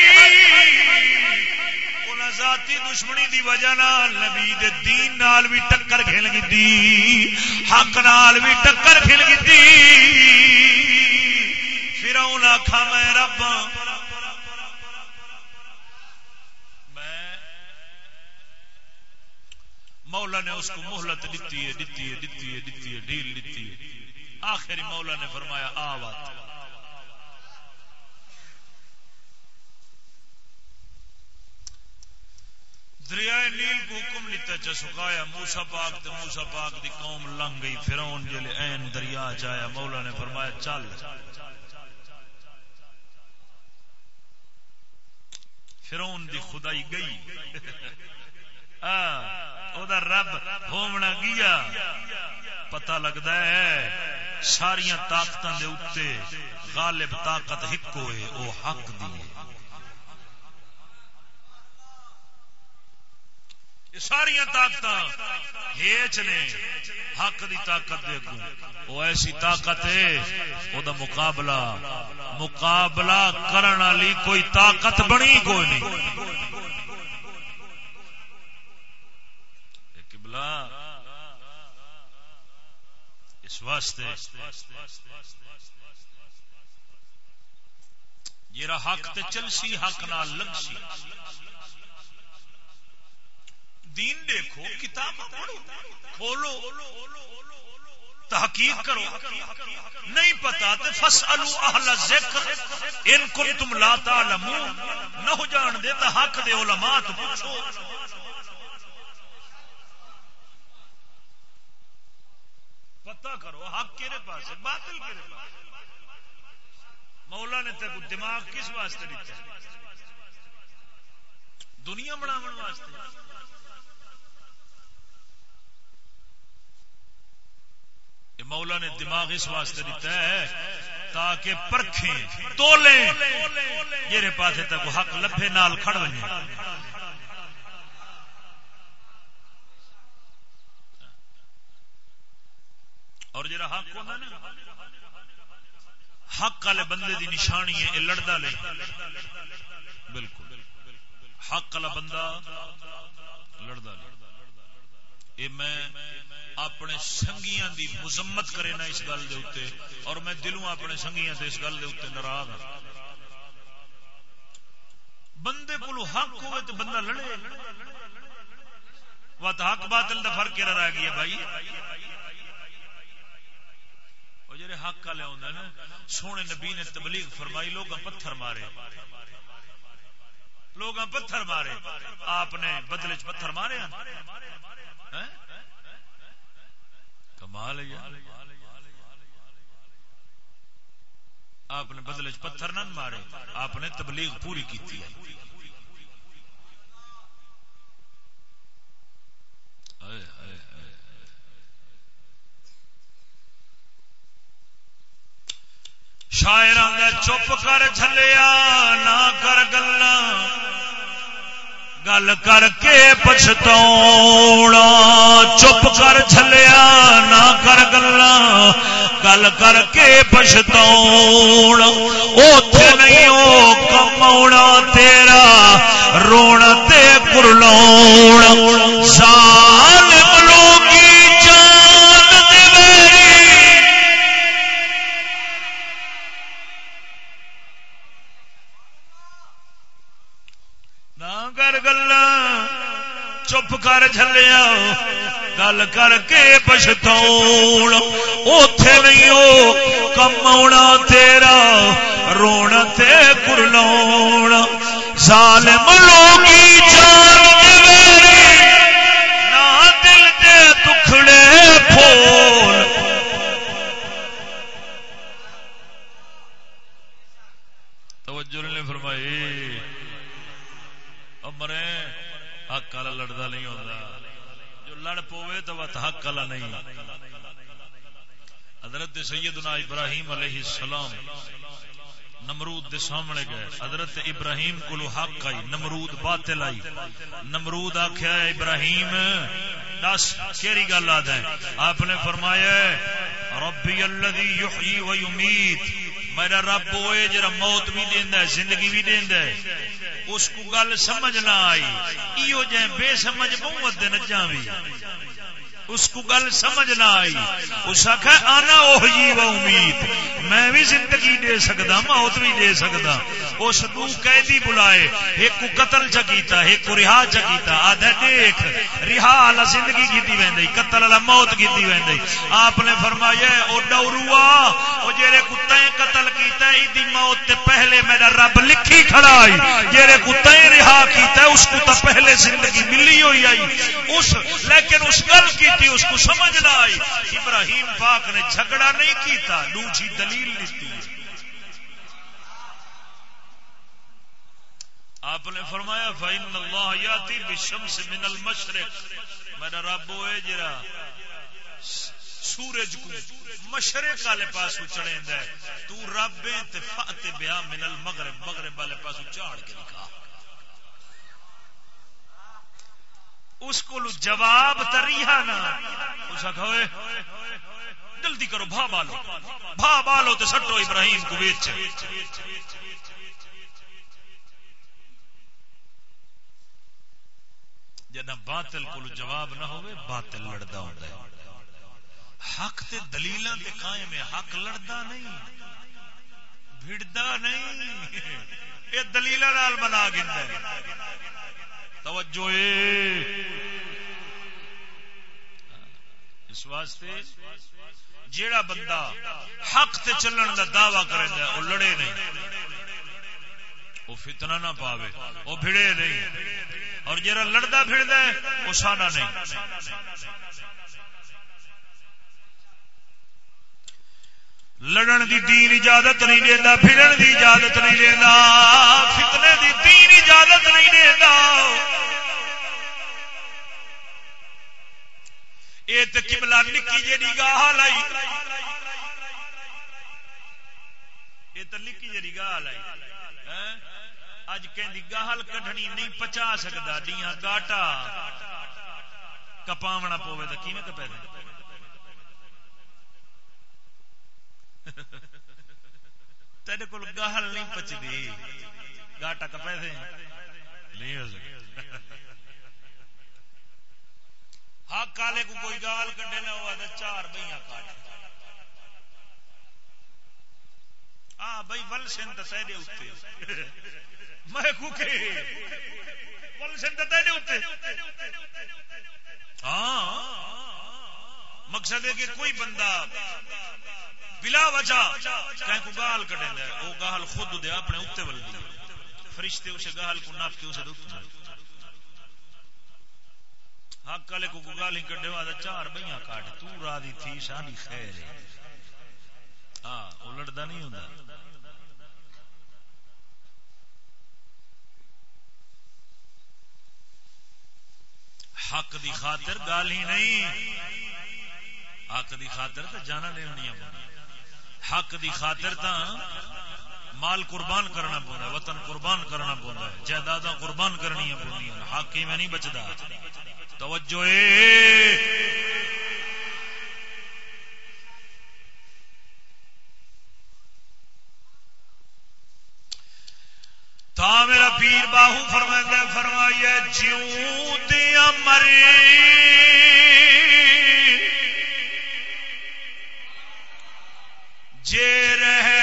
ذاتی دشمنی دی وجہ نال نبی دے دین نال بھی ٹکر کھل گئی حق نال بھی ٹکر کھل گئی پھر آخا میں رب مولا نے اس کو مہلت دیتی ہے دیتی ہے دیتی ہے دیتی ہے، ڈھیل دیتی ہے۔ آخری مولا نے فرمایا آوات دریائے نیل کو حکم لیتا چا سکایا موسا پاک تے موسا پاک دی قوم لنگ گئی، فرعون جلے این دریا چایا مولا نے فرمایا، چل۔ فرعون دی خدائی گئی۔ [laughs] ہاں، او دا رب ہومنا گیا پتہ لگدا ہے ساریا طاقتوں کے غالب طاقت ایک ہوئے وہ حق دی ساریا طاقت ہیچ نے حق دی طاقت دے وہ ایسی طاقت ہے وہ مقابلہ مقابلہ کرن والی کوئی طاقت بنی کوئی نہیں۔ واسطے۔ جرا حق تے چلسی حق نال لگسی دین دیکھو، کتاب پڑھو، کھولو، تحقیق کرو۔ نہیں پتا تو فسالو اہل ذکر ان کو تم لا تعلمون۔ نہ ہو جان دے تو حق دے علماء تو پوچھو۔ پتا کرو، حق کیرے پاس باطل کیرے پاس مولا نے تے دماغ کس واسطے دیتا دنیا بناون واسطے۔ مولا نے دماغ اس واسطے دیتا ہے تاکہ پرکھیں، تولیں جیرے پاسے تک حق لبے نال کھڑ بنے اور جرا حق ہوتا نا، حق والے بندے دی نشانی ہے، یہ لڑتا لے۔ بالکل۔ حق والا بندہ لڑتا لے۔ یہ میں اپنے سنگیاں دی مذمت کرے نا اس گل دے اوتے، اور میں دلوں اپنے سنگیاں تے اس گل دے اوتے ناراض ہاں۔ بندے کولو حق ہوئے تو بندہ لڑے۔ وقت حق باطل دا فرق کہہ رہ گیا بھائی؟ اور جڑے حق والے ہوندے نا سونے نبی نے تبلیغ فرمائی لوگ پتھر مارے لوگ پتھر مارے آپ نے بدلے چ پتھر مارے کمال آپ نے بدلے پتھر نہ مارے آپ نے تبلیغ پوری کی تھی شاعر چپ کر چلیا نہ کر گلا۔ گل کر کے پچھتا چپ کر چلیا نہ کر گلا۔ گل کر کے پچھتا اتے نہیں وہ کما تیرا۔ رونا تے کرلا سال چپ کر چلیا گل کر کے پچھتا اوتھے نہیں ہو کم آنا تیرا رونا تے کرلا ظالم لوگی جان نہ دل دے دکھڑے پھول توجہ نے فرمائی مرے حق والا لڑتا نہیں ہوتا جو لڑ پوے تو بت حق والا نہیں۔ حضرت سیدنا ابراہیم علیہ السلام نمرود دے سامنے گئے۔ حضرت ابراہیم کو حق آئی، نمرود باطل آئی۔ نمرود آخیا ابراہیم، دس کیری گل آد ہے؟ آپ نے فرمایا، ربی الذی یحیی و یمیت. میرا رب ہوئے جرا موت بھی دینا ہے، زندگی بھی دینا ہے۔ اس کو گل سمجھ نہ آئی۔ ایو جائیں بے سمجھ بہت دن جاوی اس کو گل سمجھ نہ آئی۔ اس آخ آنا اوہی و امید۔ میں بھی زندگی دے سکتا موت بھی دے سکتا اس دو قیدی بلائے، ایک کو قتل چکیتا ایک کو رہا چکیتا آدھا دیکھ، رہا والا زندگی کیتی ویندی قتل والا موت کیتی ویندی آپ نے فرمایا، او ڈوروا، او جڑے کتے قتل کیتا ہے دی موت تے پہلے میرا رب لکھی کھڑا ہے جڑے کتے رہا کیتا ہے، اس کو تا پہلے زندگی ملی ہوئی آئی۔ اس، لیکن اس گل کی تھی، اس کو سمجھ نہ آئی۔ ابراہیم پاک نے جھگڑا نہیں کیتا، دوسری دلیل لیتی آپ نے فرمایا، فَإِنَّ اللَّهَ يَأْتِي بِالشَّمْسِ مِنَ الْمَشْرِقِ۔ میرا رب ہوئے جرا سورج کو مشرق والے پاس چڑے تو رب تے بیا من المغرب، مغرب والے پاس چاڑ کے دکھا۔ اس کو جواب تریہ نا۔ اس ہوئے، جلدی کرو، بھا بالو۔ بھا بالو تو سٹو ابراہیم کو بیچ جنا باطل کو جواب نہ ہوئے، باطل لڑتا ہوتا ہے۔ حق تے دلیل تے قائم ہے، حق لڑتا نہیں بھڑتا نہیں۔ یہ دلیل نال بنا گندا ہے۔ توجہ اس واسطے جیڑا بندہ حق تے چلن دا دعوی کرے گا وہ لڑے نہیں۔ وہ فتنہ نہ پاوے، وہ بھڑے نہیں۔ اور جیڑا لڑتا پھردا ہے، وہ سانا نہیں۔ لڑن دی دین اجازت نہیں دینا پھرن دی اجازت نہیں دینا فتنے دی دین اجازت نہیں دینا یہ تو کملا نکی جی گاہ لائی۔ یہ تو نکی جی گاہ لائی۔ ہاں؟ اج کہ گاہل کڈنی نہیں پچا سکتا ڈیاں گاٹا کپاونا پوے تو کیون کپے تیرے کو گاہل نہیں پچتی گاٹا کپے تھے نہیں ہو سکتا۔ ہاں، حق والے کو کوئی گال کڈے نہ ہوا تو چار بہیاں کاٹ ہاں بھائی ول سن تو سہدے اتنے میں ہاں۔ مقصد ہے کہ کوئی بندہ بلا وجہ کہیں کو گال کٹے وہ گال خود دے اپنے اتنے ول فرشتے اسے گال کو ناپ کے اسے حق والے کو گال ہی کٹے وا چار بہیاں کاٹ۔ تو راضی تھی شانی خیر ہے۔ ہاں وہ لڑتا نہیں ہوں حق دی خاطر گال ہی نہیں۔ حق دی خاطر تو جانا لے ہونی حق دی خاطر تا مال قربان کرنا پونا وطن قربان کرنا پونا جائیداد قربان کرنی پونی حق میں نہیں بچتا توجہ۔ تا میرا پیر باہو فرمائے فرمائیے، جیوں دیا مری جے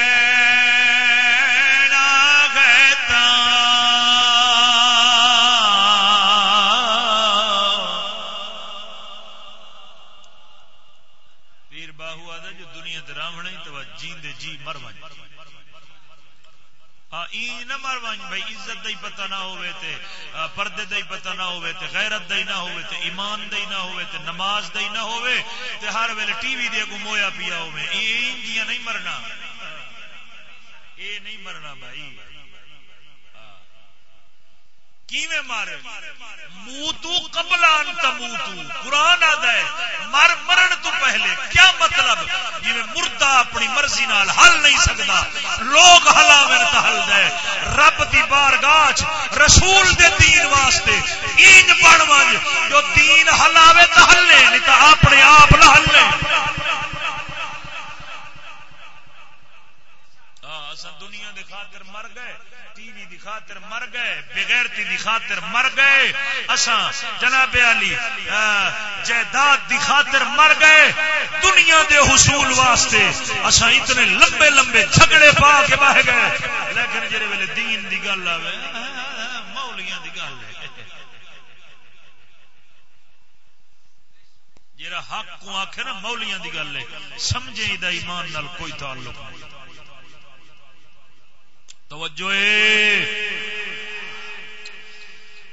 رہے نہ مروائیں بھائی، عزت دئی پتہ نہ ہوئے تے پردے دئی پتہ نہ ہوئے تے، غیرت دئی نہ ہوئے تے، ایمان دئی نہ ہوئے تے، نماز دئی نہ ہوئے تے، ہر ویلے ٹی وی دے گمویا پیا ہوئے اے انجیاں نہیں مرنا۔ اے نہیں مرنا بھائی۔ مارے؟ قبل ہے، مر مرن تو پہلے۔ کیا مطلب؟ مردہ اپنی مرضی نال حل نہیں سکتا، لوگ ہلاوے تو حل دے۔ رب دی بار گاچ رسول دے دین واسطے۔ اینج بڑھ ونج جی، جو دین ہلاوے تو ہلے نہیں تو اپنے آپ نہ ہلے ہاں دنیا دے خاطر مر گئے، ٹی وی دی خاطر مر گئے، بغیرتی دی خاطر مر گئے۔ اساں جناب علی جائیداد دی خاطر مر گئے۔ دنیا دے حصول واسطے اساں اتنے لمبے لمبے جھگڑے پا کے بہ گئے۔ لیکن جڑے ویلے دین دی گل آوے مولیاں دی گل جڑا حق کو آکھے نا، مولیاں دی گل ہے۔ سمجھے دا ایمان نال کوئی تعلق نہیں۔ توجہ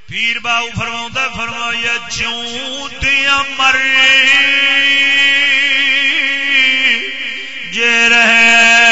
پیر باؤ فرما فرمایا چوں دیا مر جے رہے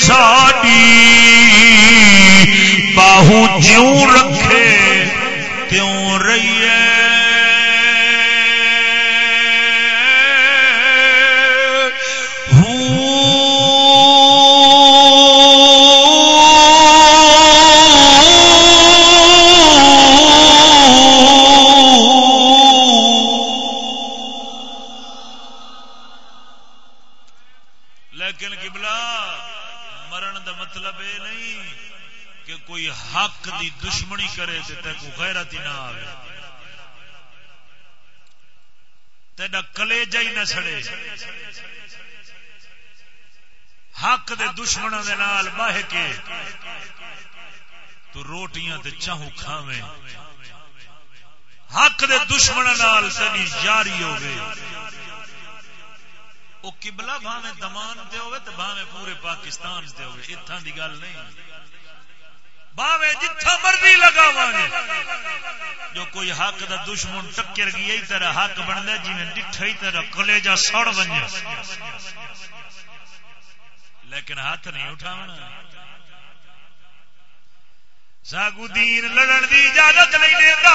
ساڈی۔ باہو جیوں رکھے تیوں رہیے لیکن قبلہ مرن دا مطلب یہ نہیں کہ کوئی حق دی دشمنی کرے تے تے غیرت ہی نہ آوے۔ تیرا کلیجہ ہی نہ سڑے۔ حق دے دشمنوں دے نال باہ کے تو روٹیاں تے چاہو کھاویں۔ حق دے دشمنوں نال تیری یاری ہوے وہ قبلہ بھاویں دمان دے ہوئے تو بھاویں پورے پاکستان دے ہوئے اتھاں دی گل نہیں۔ باویں جتھا مرضی لگاواں گے جو کوئی حق دا دشمن ٹکر گئی ہی طرح حق بندا جی میں ڈٹھا ہی طرح کلیجا سڑ ونجے لیکن ہاتھ نہیں اٹھاونا۔ ساگو دین لڑن دی اجازت نہیں دیتا۔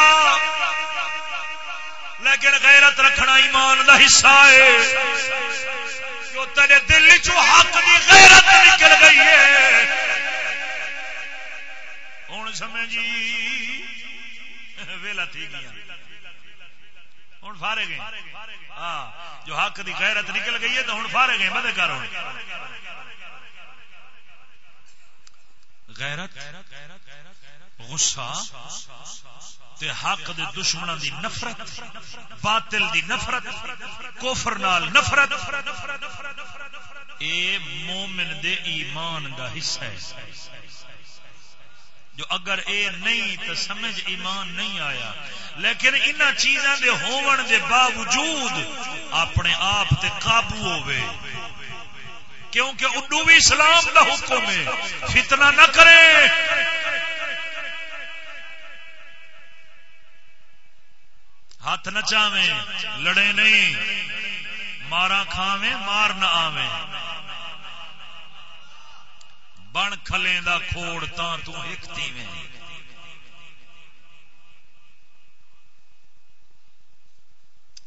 لیکن غیرت رکھنا ایمان دا حصہ ہے جو تیرے دل چو حق دی غیرت نکل گئی ہے ہوں سمے جی ویلا تھی گیا ہوں فارے گئے ہاں جو حق دی غیرت نکل گئی ہے تو ہوں فارے گئے مدد کرو غیرت غصہ تے حق دے دشمنوں دی نفرت، باطل دی نفرت کوفر نال نفرت۔ اے مومن دے ایمان دا حصہ ہے۔ جو اگر اے نہیں تو سمجھ ایمان نہیں آیا۔ لیکن ان چیزاں دے ہون دے باوجود اپنے آپ تے قابو ہوئے کیونکہ اڈو بھی اسلام دا حکم ہے۔ فتنہ نہ کرے۔ ہاتھ نہ لڑے نہیں۔ مارا کھاویں، مار نہ آویں۔ بن کھلیں دا کھوڑ تاں تو ایک تیویں۔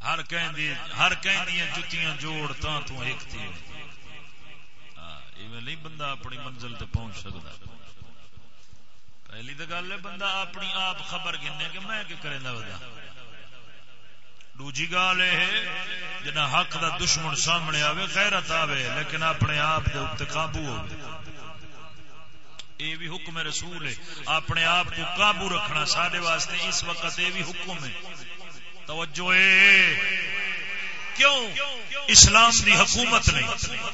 ہر کہیں ہر کہیں جتیاں جوڑ تاں تو ایک تیویں۔ ہاں، ایویں نہیں بندہ اپنی منزل تے پہنچ سکتا پہلی تو گل ہے، بندہ اپنی آپ خبر گنے کہ میں کیا کریں ودا؟ دوجی گل یہ جنا حق دا دشمن سامنے آوے غیرت آوے لیکن اپنے آپ دے قابو ہو یہ بھی حکم رسول ہے اپنے آپ کو قابو رکھنا سارے واسطے اس وقت یہ بھی حکم ہے توجہ کیوں؟ اسلام دی حکومت نہیں،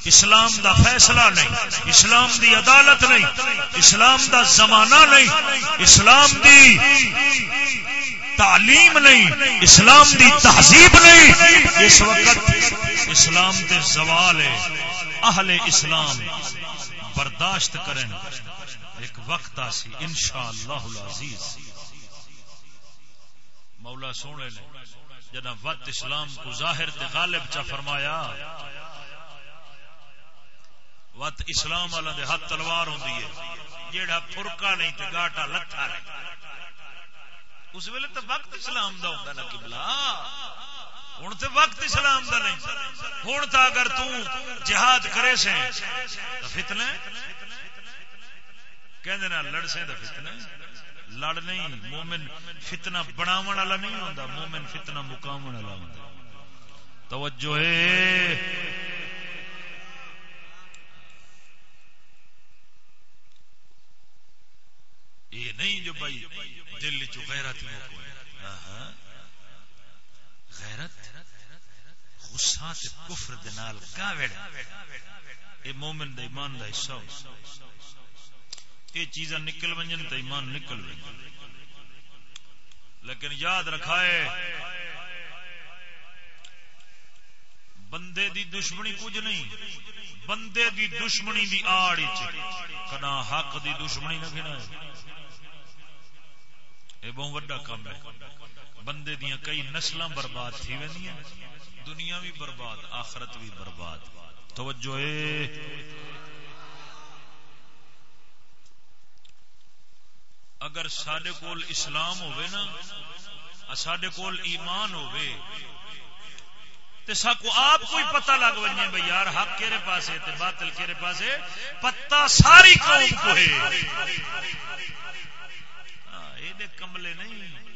اسلام دا فیصلہ نہیں، اسلام دی عدالت نہیں، اسلام دا زمانہ نہیں، اسلام دی تعلیم نہیں، اسلام دی تہذیب نہیں۔ اس وقت اسلام دے زوال ہے، اہل اسلام برداشت کریں۔ ایک وقت آسی، انشاءاللہ العزیز۔ مولا سونے نے جنا وت اسلام کو ظاہر تے غالب چا فرمایا وت اسلام والا دے ہاتھ تلوار ہوندی ہے جیڑا فرقا نہیں تے گاٹا لٹھا نہیں۔ اس ویلے تو وقت اسلام دا ہوندا نا قبلہ۔ ہوں تو وقت اسلام دا نہیں۔ ہوں تو اگر تو جہاد کرے سے تو فتنے کہندے نا لڑ سے تو فتنے لڑ نہیں، مومن فتنہ بناون والا نہیں ہوندا، مومن فتنہ مقامن والا ہوندا۔ توجہ ہے۔ یہ نہیں جو بھائی دل چ غیرت غیرت؟ غصہ تے کفر دے نال گاوڑ اے مومن دے ایمان دا حصہ ہو۔ یہ چیزاں نکل ونجن تے ایمان نکل ونجن۔ لیکن یاد رکھائے، بندے دی دشمنی کچھ نہیں، بندے دی دشمنی دی آڑ کنا حق دی دشمنی نہ گنا یہ بہت وڈا کام ہے۔ بندے دیا کئی نسل برباد تھی دنیا بھی برباد، آخرت بھی برباد۔ توجہ اگر سڈے کول اسلام ہوئے نا سڈے کول ایمان ہوئے، تے ساکو آپ کو ہی پتہ لگ ونجے بھئی یار حق کیرے پاس ہے تے باطل کیرے پاس ہے پتہ ساری قوم کو ہے۔ ہاں اے کملے نہیں۔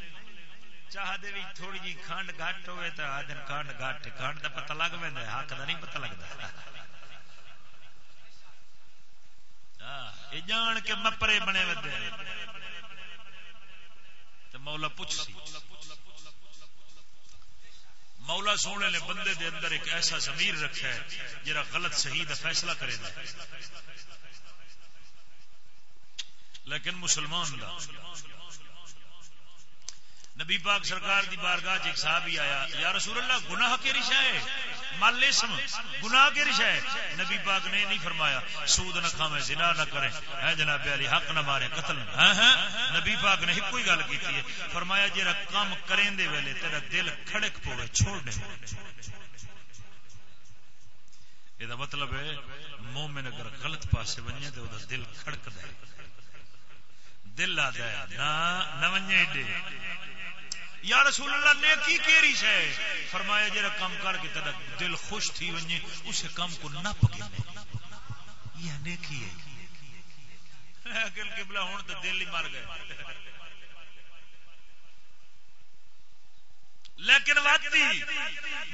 چاہ دے بھی تھوڑی جی کھانڈ گھٹ ہوئے تو آدھن کھانڈ گھٹ کھانڈ دا پتہ لگ ویندا ہے، حق دا نہیں پتہ لگدا۔ ہاں، اے جان کے مپرے بنے ودے۔ تے مولا پوچھ سی۔ مولا سونے نے بندے دے اندر ایک ایسا ضمیر رکھا ہے جرا غلط صحیح دا فیصلہ کرے دا لیکن مسلمان دا۔ نبی پاک سرکار دی بارگاہ ایک صحابی آیا، یا رسول اللہ، گناہ کے رشا ہے؟ مال اسم، گناہ کے رشا ہے؟ نبی پاک نے نہیں فرمایا، سود نہ کھاوے زنا نہ کرے اے جناب علی، حق نہ مارے قتل ہاں ہاں؟ نبی پاک نے کوئی گل کیتی ہے۔ فرمایا جڑا کام کرین دے ویلے، تیرا دل کھڑک پوے، چھوڑ دے۔ یہ مطلب ہے، مومن اگر غلط پاسے ونجے، تو دل کھڑک دے دل آ جائے نہ ونجے دے یا رسول اللہ، نیکی کیری ہے فرمایا جرا کم کر کے تیرا دل خوش تھی ونجے اس کم کو نہ پکے یہ نیکی ہے۔ [laughs] اکل قبلہ ہون تو دل ہی مر گئے۔ لیکن واقعی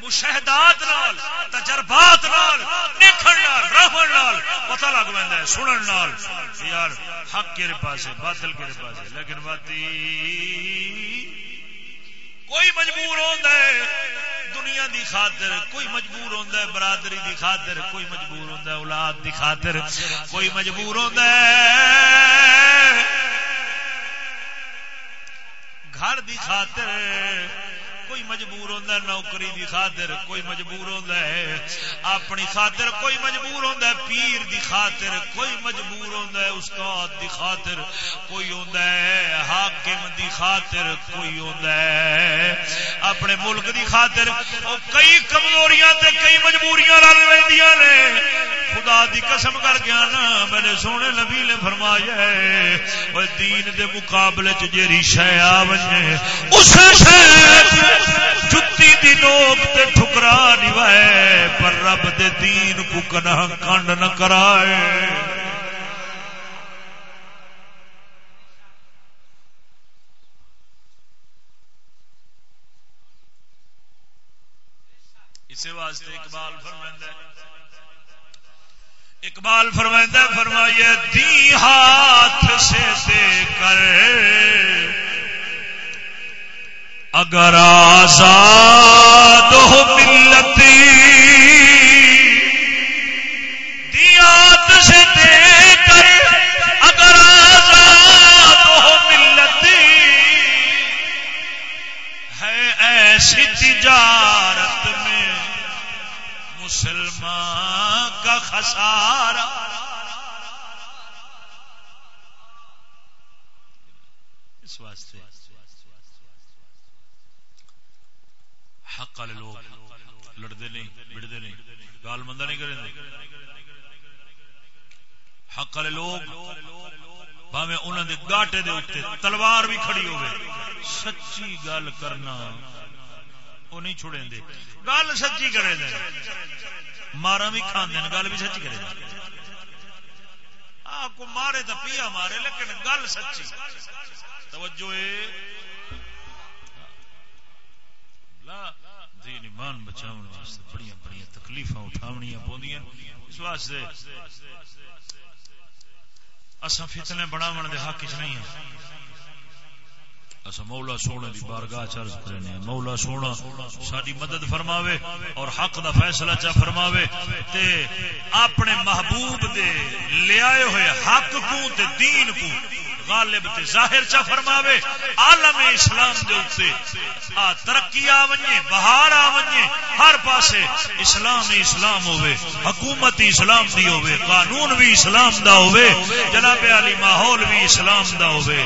مشاہدات نال، تجربات نال، دیکھن نال، رہن نال، پتہ لگ ویندا ہے، سنن نال، یار، حق کے پاس ہے باطل کے پاس ہے لیکن واقعی کوئی مجبور ہوتا ہے دنیا دی خاطر، کوئی مجبور ہوتا ہے برادری دی خاطر، کوئی مجبور ہوتا ہے اولاد دی خاطر، کوئی مجبور ہوتا ہے گھر دی خاطر کوئی مجبور ہوتا ہے، نوکری دی خاطر کوئی مجبور ہوتا ہے، اپنی خاطر کوئی مجبور ہوتا ہے، پیر دی خاطر کوئی مجبور ہوتا ہے، استاد دی خاطر کوئی ہوتا ہے، حاکم دی خاطر کوئی ہوتا ہے۔ اپنے ملک دی خاطر اور کئی کمزوریاں تے کئی مجبوریاں رل رہی نے۔ خدا دی قسم کر گیا نا میرے سونے نبی نے فرمایا ہے دین دے مقابلے چ جیری شہ آ وجے اس شہ جتی دی نوک تے ٹھکرا نوائے پر رب دے دین کو کنہ کنڈ نہ کرائے۔ اسے واسطے اقبال فرمائندہ اقبال فرمائندہ فرمائیے، دی ہاتھ سے دے کر اگر آزاد ہو ملتی دیات سے دے کر اگر آزاد ہو ملتی ہے ایسی تجارت میں مسلمان خسارا اس واسطے حق والے لوگ لڑتے نہیں بڑھتے نہیں، گال مندہ نہیں کریں حق والے لوگ ਭਾਵੇਂ ਉਹਨਾਂ ਦੇ ਗਾਟੇ ਦੇ ਉੱਤੇ ਤਲਵਾਰ ਵੀ ਖੜੀ ਹੋਵੇ ਸੱਚੀ مارا بھی کھانے گل بھی سچی کرے۔ دے کو مارے تو پیا مارے، لیکن گل سچی۔ توجہ دین ایمان بچاؤ بڑی بڑی تکلیف اٹھاونیاں پوندیاں اس واسطے اصا فتنے بناو دے حق چ نہیں ہیں اصا مولا سونے دی بارگاہ چرز کرنے مولا سونا ساری مدد فرماوے اور حق دا فیصلہ چا فرماوے تے اپنے محبوب دے لے آئے ہوئے حق کو تے دین کو غالب تے ظاہر چا فرماوے، عالم اسلام دے اوتے آ ترقی آ ونجے بہار آ ونجے ہر پاسے اسلام اسلام ہوے حکومت اسلام دی ہوے قانون بھی اسلام دا ہوے جناب علی ماحول بھی اسلام دا ہوے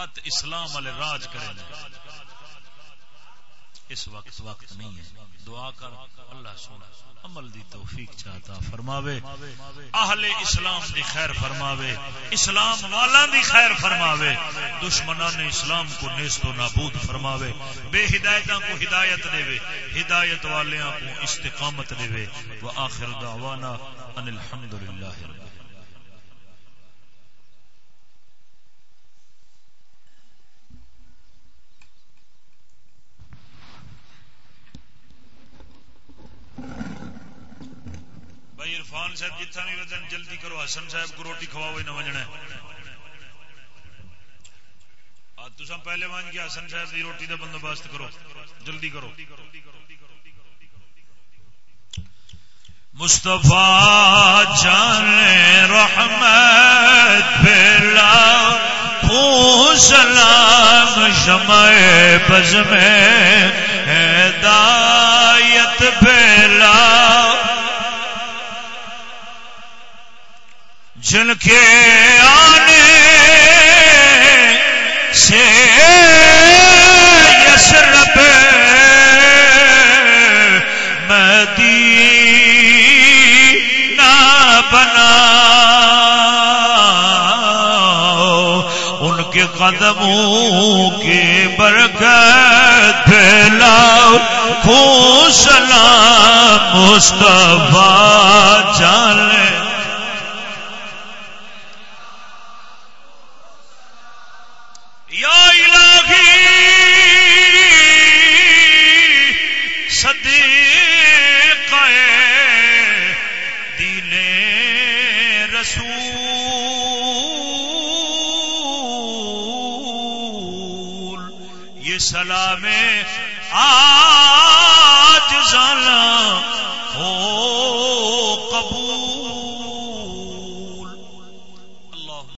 وقت اسلام والے راج کرے اس وقت وقت نہیں ہے۔ دعا کر اللہ سونا۔ عمل دی توفیق چاہتا فرماوے۔ اہل اسلام دی خیر فرماوے۔ اسلام والا دی خیر فرماوے۔ دشمنان اسلام کو نیست و نابود فرماوے۔ بے ہدایتاں کو ہدایت دے۔ وے ہدایت والیاں کو استقامت دے۔ وے وآخر دعوانا ان الحمدللہ رب بھائی عرفان صاحب جتنا بھی وزن جلدی کرو، حسن صاحب کو روٹی کھواؤ نہ وجنا تسا پہلے مان کے حسن صاحب کی روٹی کا بندوبست کرو، جلدی کرو۔ مصطفیٰ جان رحمت پھیلا سلام شمع بز میں ہدایت پھیلا جن کے آنے سے یسرب مدینہ بنا ان کے قدموں کے برکت لاؤ خوش سلام مصطفیٰ جانے آج ذرا